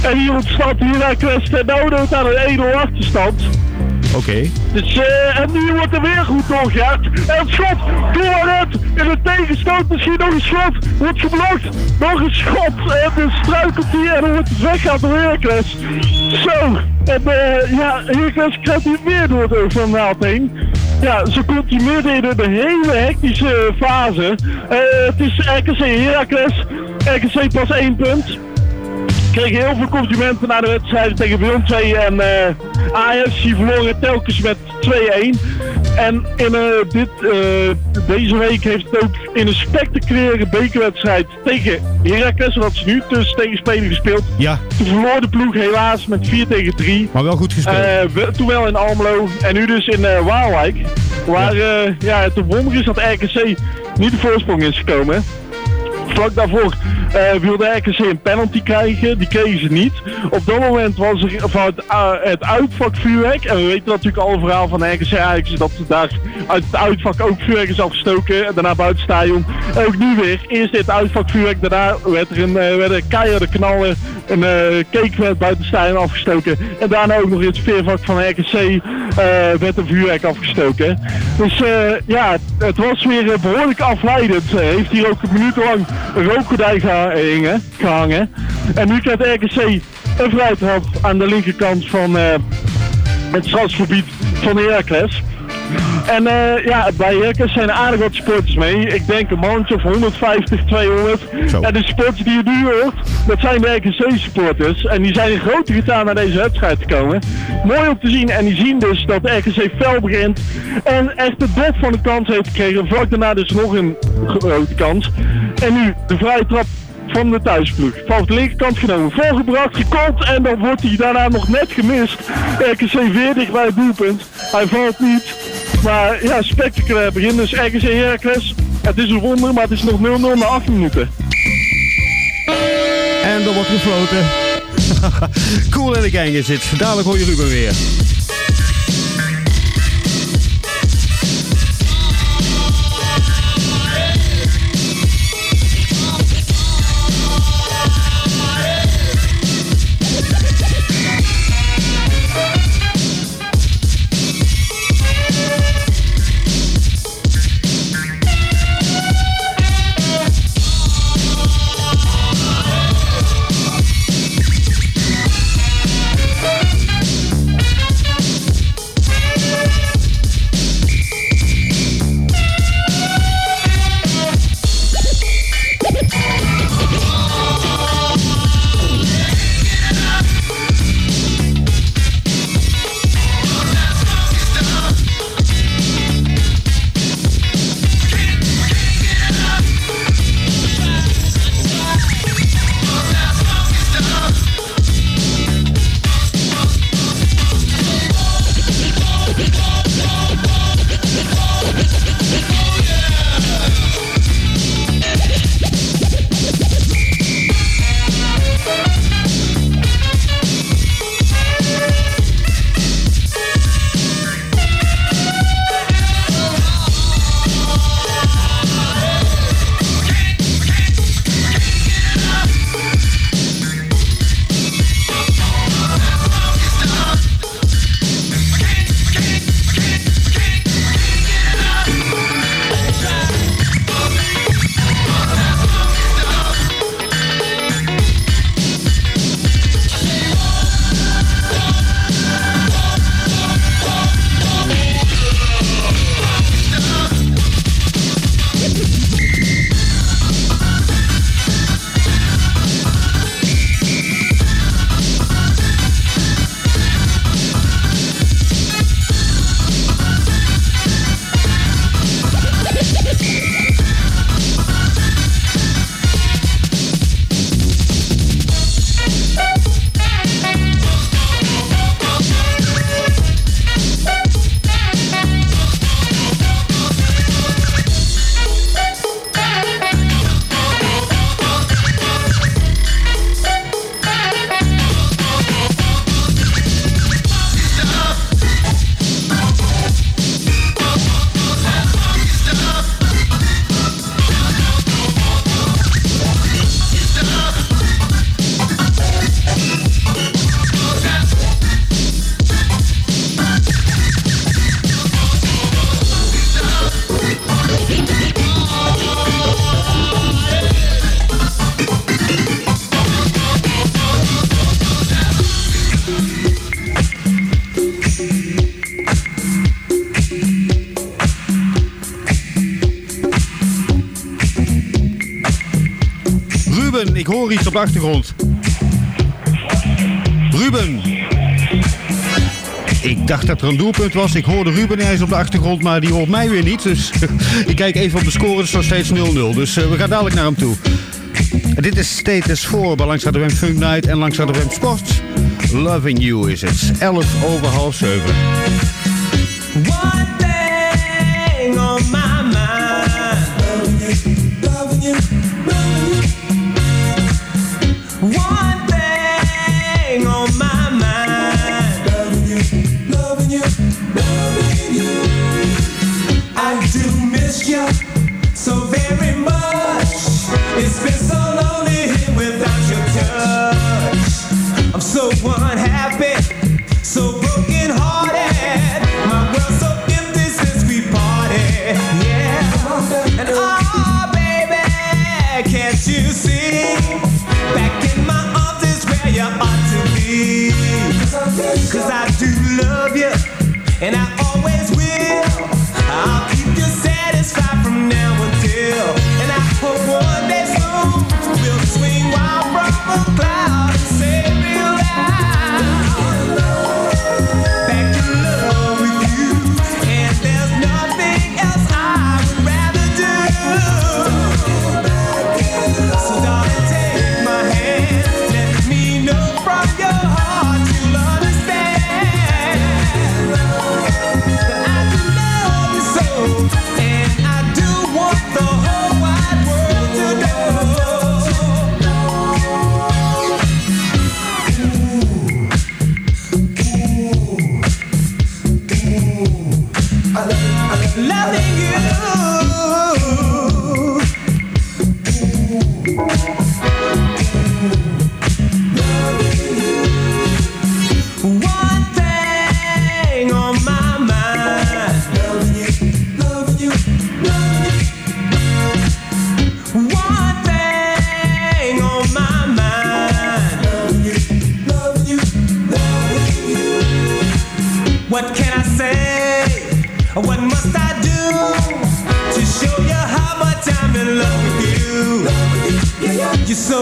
En hier ontstaat Heracles ten nou aan een 1-0 achterstand. Oké. Dus, eh, en nu wordt er weer goed doorgejaagd. En het schot, Doornet, in de tegenstoot, misschien nog een schot, wordt geblokt. Nog een schot, en dan struikelt hij en dan wordt het door Heracles. Zo, en uh, ja, Heracles krijgt hier weer door het van heen. Ja, hij midden in een hele hectische fase. Eh, het is RKC Heracles, RKC pas één punt kreeg heel veel complimenten na de wedstrijd tegen Willem 2 en eh Ajax. Die verloren telkens met 2-1. En in, eh, dit, eh, deze week heeft het ook in een spectaculaire bekerwedstrijd tegen Heracles, wat ze nu tussen tegenspelen gespeeld. Ja. Toen verloor de ploeg helaas met 4 tegen 3. Maar wel goed gespeeld. Eh, toen wel in Almelo en nu dus in Waalwijk. Waar ja. ja, het een wonder is dat RKC niet de voorsprong is gekomen. Vlak daarvoor eh, wilde RKC een penalty krijgen, die kregen ze niet. Op dat moment was er van het, uh, het uitvak vuurwerk. En we weten natuurlijk al het verhaal van RKC Ajax dat ze daar uit het uitvak ook vuurwerk is afgestoken. En daarna buiten stadion. Ook nu weer. Eerst dit uitvak vuurwerk, daarna werd er een, uh, werden keiharde knallen. Een uh, cake werd buiten het afgestoken. En daarna ook nog in het veervak van RKC uh, werd een vuurwerk afgestoken. Dus uh, ja, het was weer behoorlijk afleidend. Uh, heeft hier ook minutenlang een rookgordijn gehangen, gehangen. En nu krijgt RKC een vrijtrap aan de linkerkant van uh, het stadsgebied van Heracles. En uh, ja, bij Heracles zijn er aardig wat sporters mee. Ik denk een mannetje of 150, 200. Zo. En de sporters die je nu hoort, dat zijn de RKC-supporters. En die zijn in grote getal naar deze wedstrijd te komen. Mooi om te zien. En die zien dus dat de RKC fel begint. En echt de dot van de kans heeft gekregen. Vlak daarna dus nog een grote kans. En nu de vrije trap van de thuisploeg. Van de linkerkant genomen, voorgebracht, gekopt en dan wordt hij daarna nog net gemist. RKC weer dicht bij het doelpunt. Hij valt niet. Maar ja, spectaculair begin. Dus RKC Heracles. Het is een wonder, maar het is nog 0-0 na 8 minuten. En er wordt gefloten. [LAUGHS] cool in de gang is het. Dadelijk hoor je Ruben weer. Op de achtergrond. Ruben. Ik dacht dat er een doelpunt was. Ik hoorde Ruben ergens op de achtergrond, maar die hoort mij weer niet. Dus [LAUGHS] ik kijk even op de score, het is nog steeds 0-0. Dus eh, we gaan dadelijk naar hem toe. En dit is Status 4 bij Langs Wem Funk Night en Langs de Wem Sport. Loving You is het. 11 over half 7.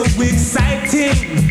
So exciting.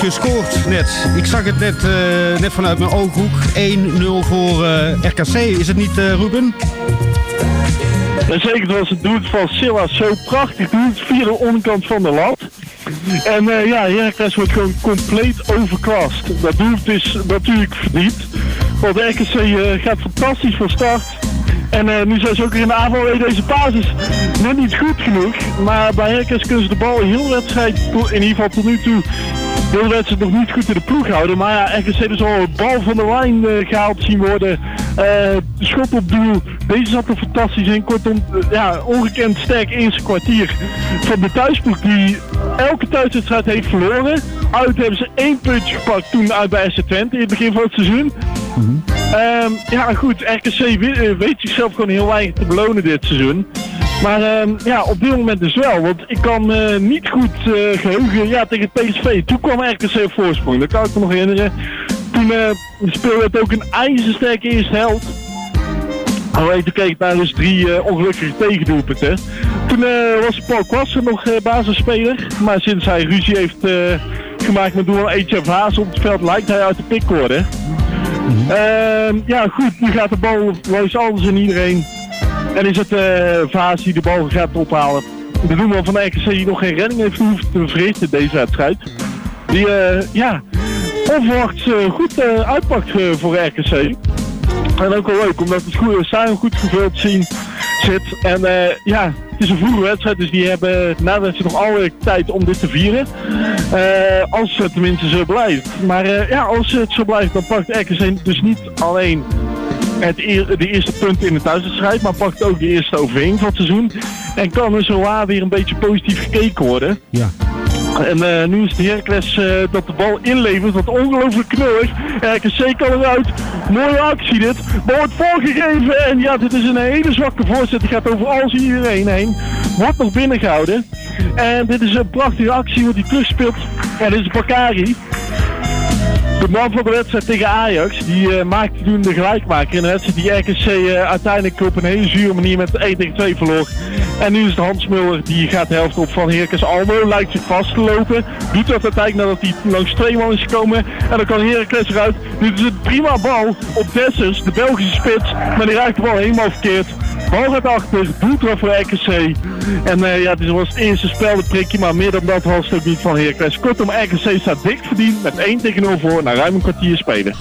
Gescoord net. Ik zag het net, eh, net vanuit mijn ooghoek. 1-0 voor eh, RKC. Is het niet, eh, Ruben? En zeker het was het doel van Silla zo prachtig doel via de onderkant van de lat. En ja, Heracles wordt gewoon compleet overklast. Dat doelpunt is natuurlijk verdiend. Want RKC gaat fantastisch van start. En nu zijn ze ook weer in de aanval. Deze paas is net niet goed genoeg. Maar bij Heracles kunnen ze de bal heel wedstrijd, in ieder geval tot nu toe, heel de wedstrijd nog niet goed in de ploeg houden. Maar ja, RKC dus al een bal van de lijn eh, gehaald zien worden. Eh, schot op doel. Deze zat er fantastisch in. Kortom, eh, ja, ongekend sterk eerste kwartier van de thuisploeg die elke thuiswedstrijd heeft verloren. Uit hebben ze één puntje gepakt toen uit bij SC Twente in het begin van het seizoen. Ehm, ja goed, RKC weet zichzelf gewoon heel weinig te belonen dit seizoen. Maar ehm, ja, op dit moment dus wel. Want ik kan me niet goed eh, geheugen ja, tegen PSV. Toen kwam RKC op voorsprong, dat kan ik me nog herinneren. Toen eh, speelde het ook een ijzersterke eerste helft. Alleen toen keek ik naar dus drie eh, ongelukkige tegendoelpunten. Toen eh, was Paul Kwasser nog eh, basisspeler. Maar sinds hij ruzie heeft eh, gemaakt met doel Etje Haas op het veld lijkt hij uit de pik worden. Ehm, ja goed, nu gaat de bal langs alles en iedereen. En is het eh Vaas die de bal gaat ophalen. De doelman van de RKC die nog geen redding heeft hoeven te verrichten deze wedstrijd. Die eh, ja, onverwachts eh, goed uitpakt voor RKC. En ook wel leuk, omdat het goed, samen goed gevuld zien zit. En ja, het is een vroege wedstrijd, dus die hebben nadat ze nog alle tijd om dit te vieren. Als het tenminste zo blijft. Maar ja, als het zo blijft, dan pakt RKC dus niet alleen het de eerste punt in de thuiswedstrijd, maar pakt ook de eerste overwinning van het seizoen. En kan er zo waar weer een beetje positief gekeken worden. Ja. En eh, nu is het Heracles eh, dat de bal inlevert, wat ongelooflijk knullig. RKC kan eruit. Mooie actie dit. Bal wordt voorgegeven en ja, dit is een hele zwakke voorzet. Die gaat over alles en iedereen heen. Wordt nog binnengehouden. En dit is een prachtige actie wat die terug speelt. En dit is Bakari. De man van de wedstrijd tegen Ajax, die eh, maakte toen de gelijkmaker in een wedstrijd die RKC eh, uiteindelijk op een hele zure manier met 1 tegen 2 verloor. En nu is het Hans Muller, die gaat de helft op van Heracles Almelo, lijkt zich vast te lopen. Doet dat uiteindelijk nadat hij langs twee man is gekomen. En dan kan Heracles eruit. Dit is een prima bal op Dessers, de Belgische spits. Maar die raakt de bal helemaal verkeerd. Bal gaat achter, voor RKC. En eh, ja, dit was het eerste spel, de prikje, maar meer dan dat was het niet van Heracles. Kortom, RKC staat dik verdiend met 1 tegen 0 voor na ruim een kwartier spelen.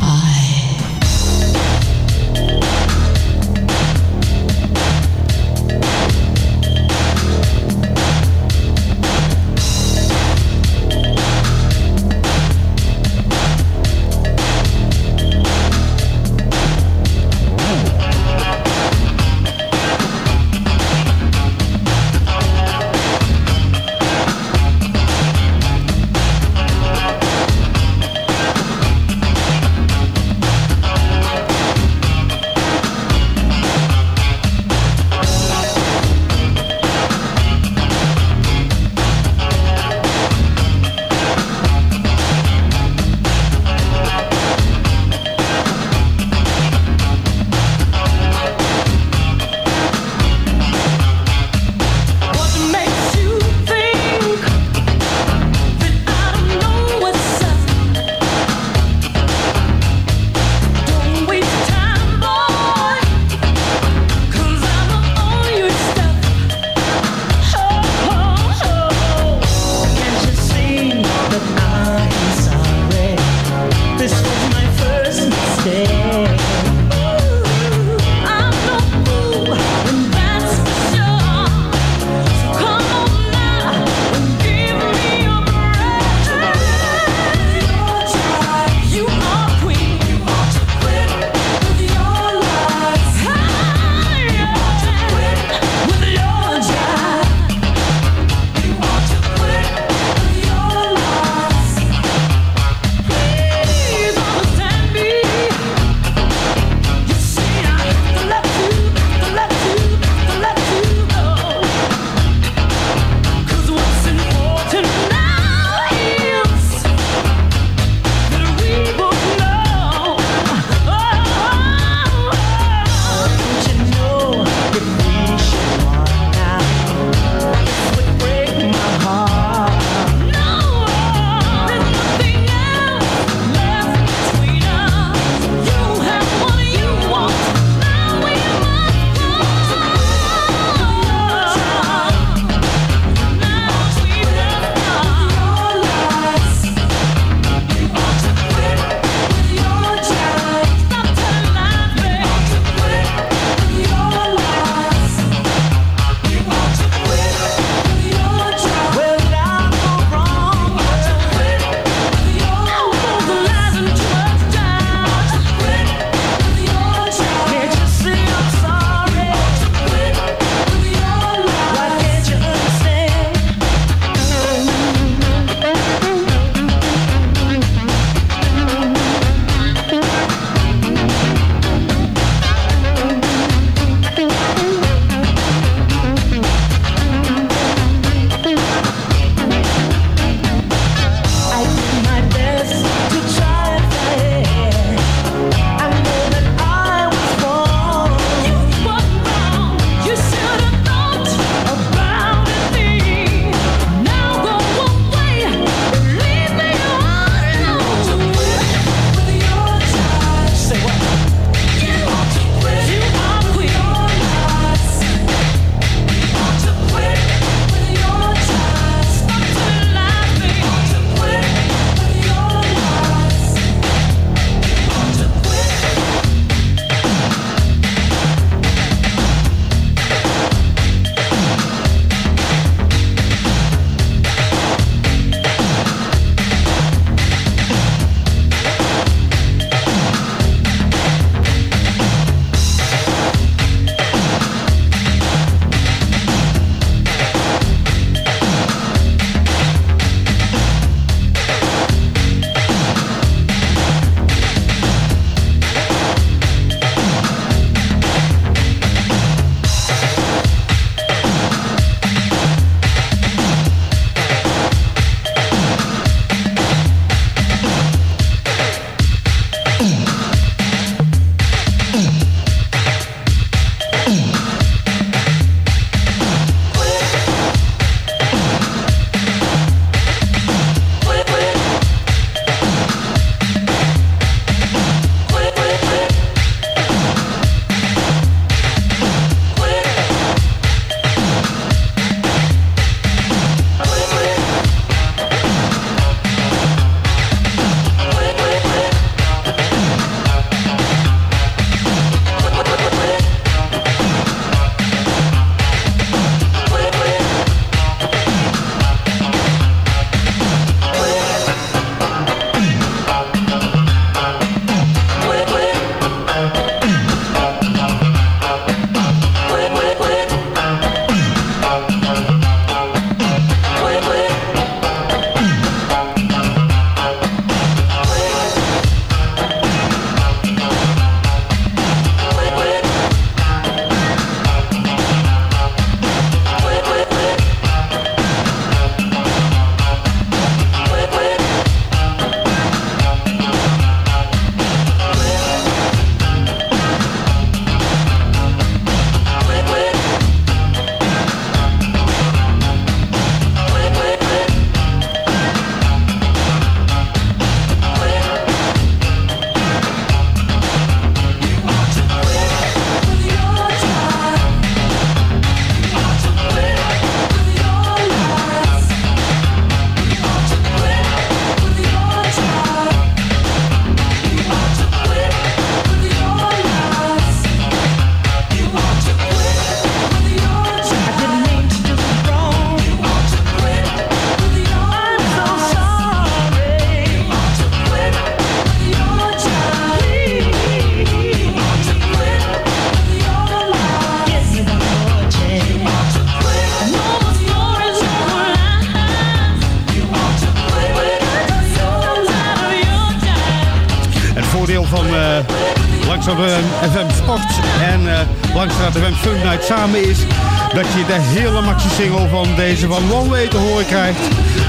Van One Way te horen krijgt.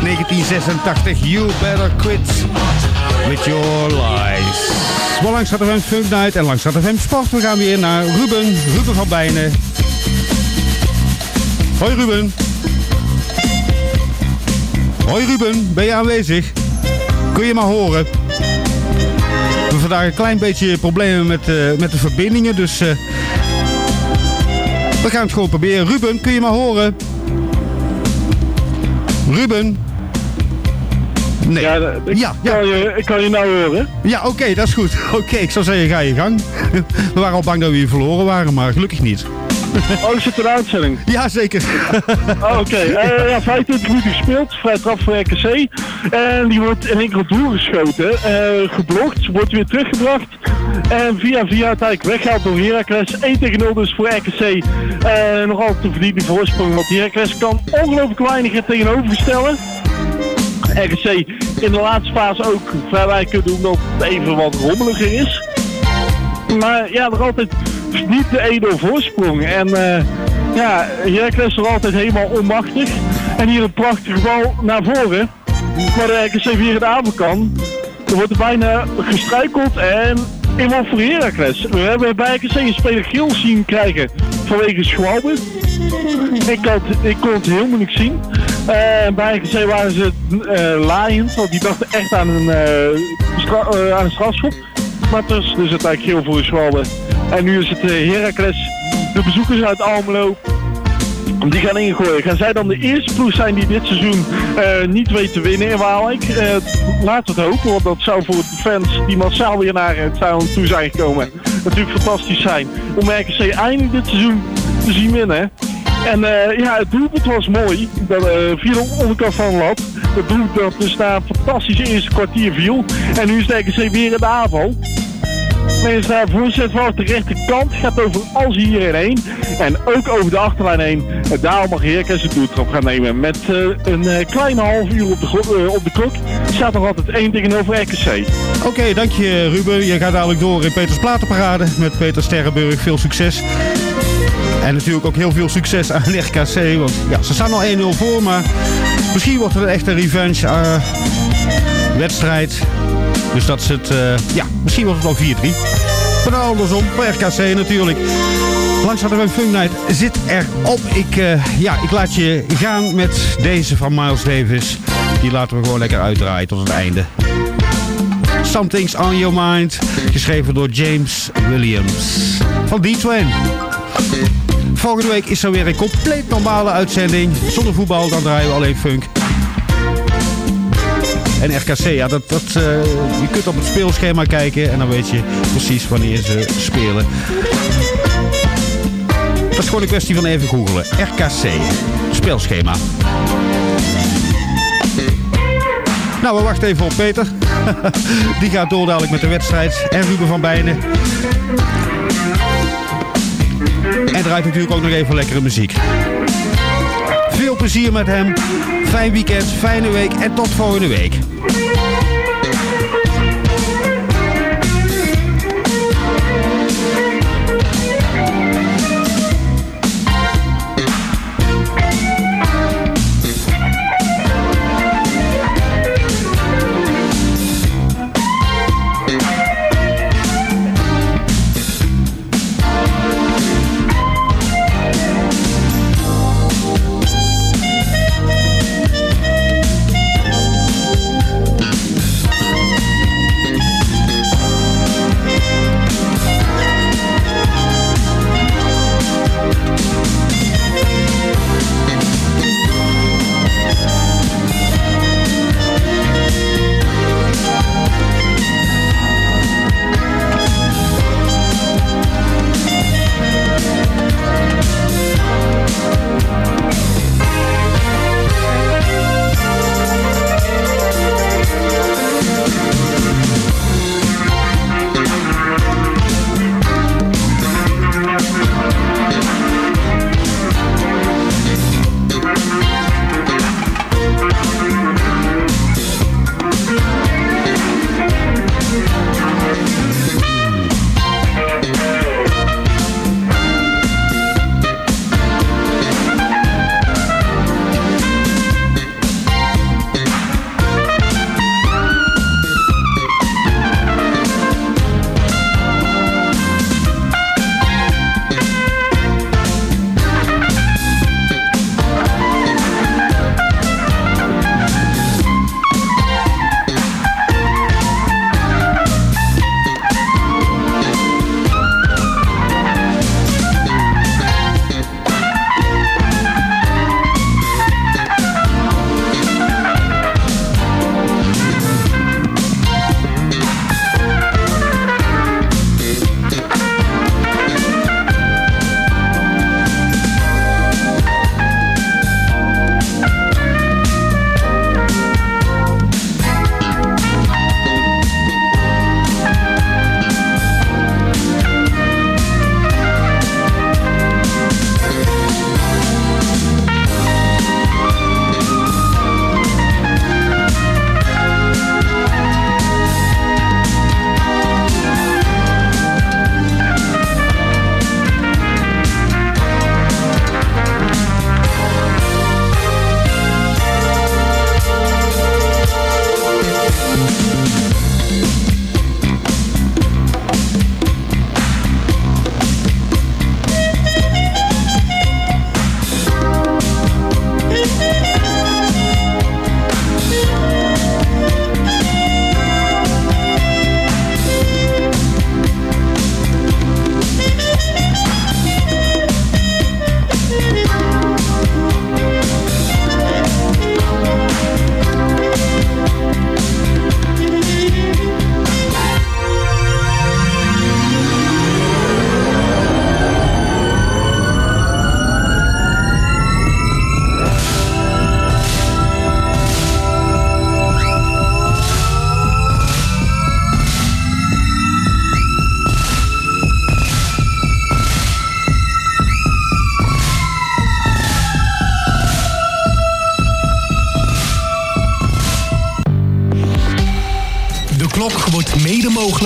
1986, You Better Quit With Your Lies. Wel Langstraat FM Fun Night en Langstraat FM Sport. We gaan weer naar Ruben, Ruben van Bijnen. Hoi Ruben. Hoi Ruben, ben je aanwezig? Kun je maar horen? We hebben vandaag een klein beetje problemen met, eh, met de verbindingen, dus eh, we gaan het gewoon proberen. Ruben, kun je maar horen? Ruben? Nee. Ja, ik, Ja, ja. Kan je, ik kan je nou horen. Ja, oké, dat is goed. [LAUGHS] Oké, ik zou zeggen, ga je gang. [LAUGHS] We waren al bang dat we hier verloren waren, maar gelukkig niet. [LAUGHS] Oh, is het een uitzending? Ja, zeker. [LAUGHS] Oh, Oké, Eh, ja, 25 minuten gespeeld, vrij trap voor RKC. En die wordt in één keer doorgeschoten, eh geblokt, wordt weer teruggebracht. En via via uiteindelijk weggehaald door Heracles. 1 tegen 0 dus voor RKC. Eh nog altijd een verdiende voorsprong, want Heracles kan ongelooflijk weinig er tegenover stellen. RKC in de laatste fase ook vrij weinig kunnen doen, omdat het even wat rommeliger is. Maar ja, nog altijd niet de 1-0 voorsprong. En eh ja, Heracles nog altijd helemaal onmachtig. En hier een prachtige bal naar voren. Maar de RKC weer in de kan. Er wordt bijna gestruikeld en eenmaal voor Heracles. We hebben bij RKC een speler geel zien krijgen vanwege Schwalbe. Ik, ik kon het heel moeilijk zien. Eh, bij RKC waren ze eh laaiend, want die dachten echt aan een, aan een strafschop. Maar het is dus uiteindelijk geel voor Schwalbe. En nu is het eh, Heracles, de bezoekers uit Almelo, die gaan ingooien. Gaan zij dan de eerste ploeg zijn die dit seizoen eh, niet weet te winnen in Waalwijk? Eh, laten het hopen, want dat zou voor de fans die massaal weer naar het stadion toe zijn gekomen natuurlijk fantastisch zijn. Om RKC eindelijk dit seizoen te zien winnen. En ja, het doelpunt was mooi. Dat viel de onderkant van lat. Het doelpunt dat dus na een fantastische eerste kwartier viel. En nu is de RKC weer in de aanval. Is daar voorzet vanaf de rechterkant. Gaat over als hierin heen. En ook over de achterlijn heen. En daar mag Heracles de doeltrap gaan nemen. Met eh, een eh, kleine half uur op de, eh, op de klok. Staat nog altijd 1 tegenover RKC. Oké, dank je Ruben. Je gaat dadelijk door in Peters Platenparade met Peter Sterrenburg. Veel succes. En natuurlijk ook heel veel succes aan RKC. Want ja, ze staan al 1-0 voor, maar misschien wordt het een echte revenge eh, wedstrijd. Dus dat is het, eh, ja, misschien wordt het wel 4-3. Maar andersom, voor RKC natuurlijk. Langs hadden we Funk Night zit erop. Ik, eh, ja, ik laat je gaan met deze van Miles Davis. Die laten we gewoon lekker uitdraaien tot het einde. Something's on Your Mind. Geschreven door James Williams. Van D-Twain. Volgende week is er weer een compleet normale uitzending. Zonder voetbal, dan draaien we alleen funk. En RKC, ja, dat, dat, eh, je kunt op het speelschema kijken en dan weet je precies wanneer ze spelen. Dat is gewoon een kwestie van even googelen. RKC, speelschema. Nou, we wachten even op Peter. [LAUGHS] Die gaat door dadelijk met de wedstrijd. En Ruben van Bijnen. En draait natuurlijk ook nog even lekkere muziek. Veel plezier met hem. Fijn weekend, fijne week en tot volgende week.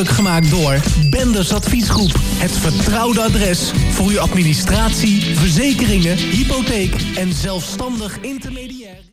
Gemaakt door Benders Adviesgroep. Het vertrouwde adres voor uw administratie, verzekeringen, hypotheek en zelfstandig intermediair.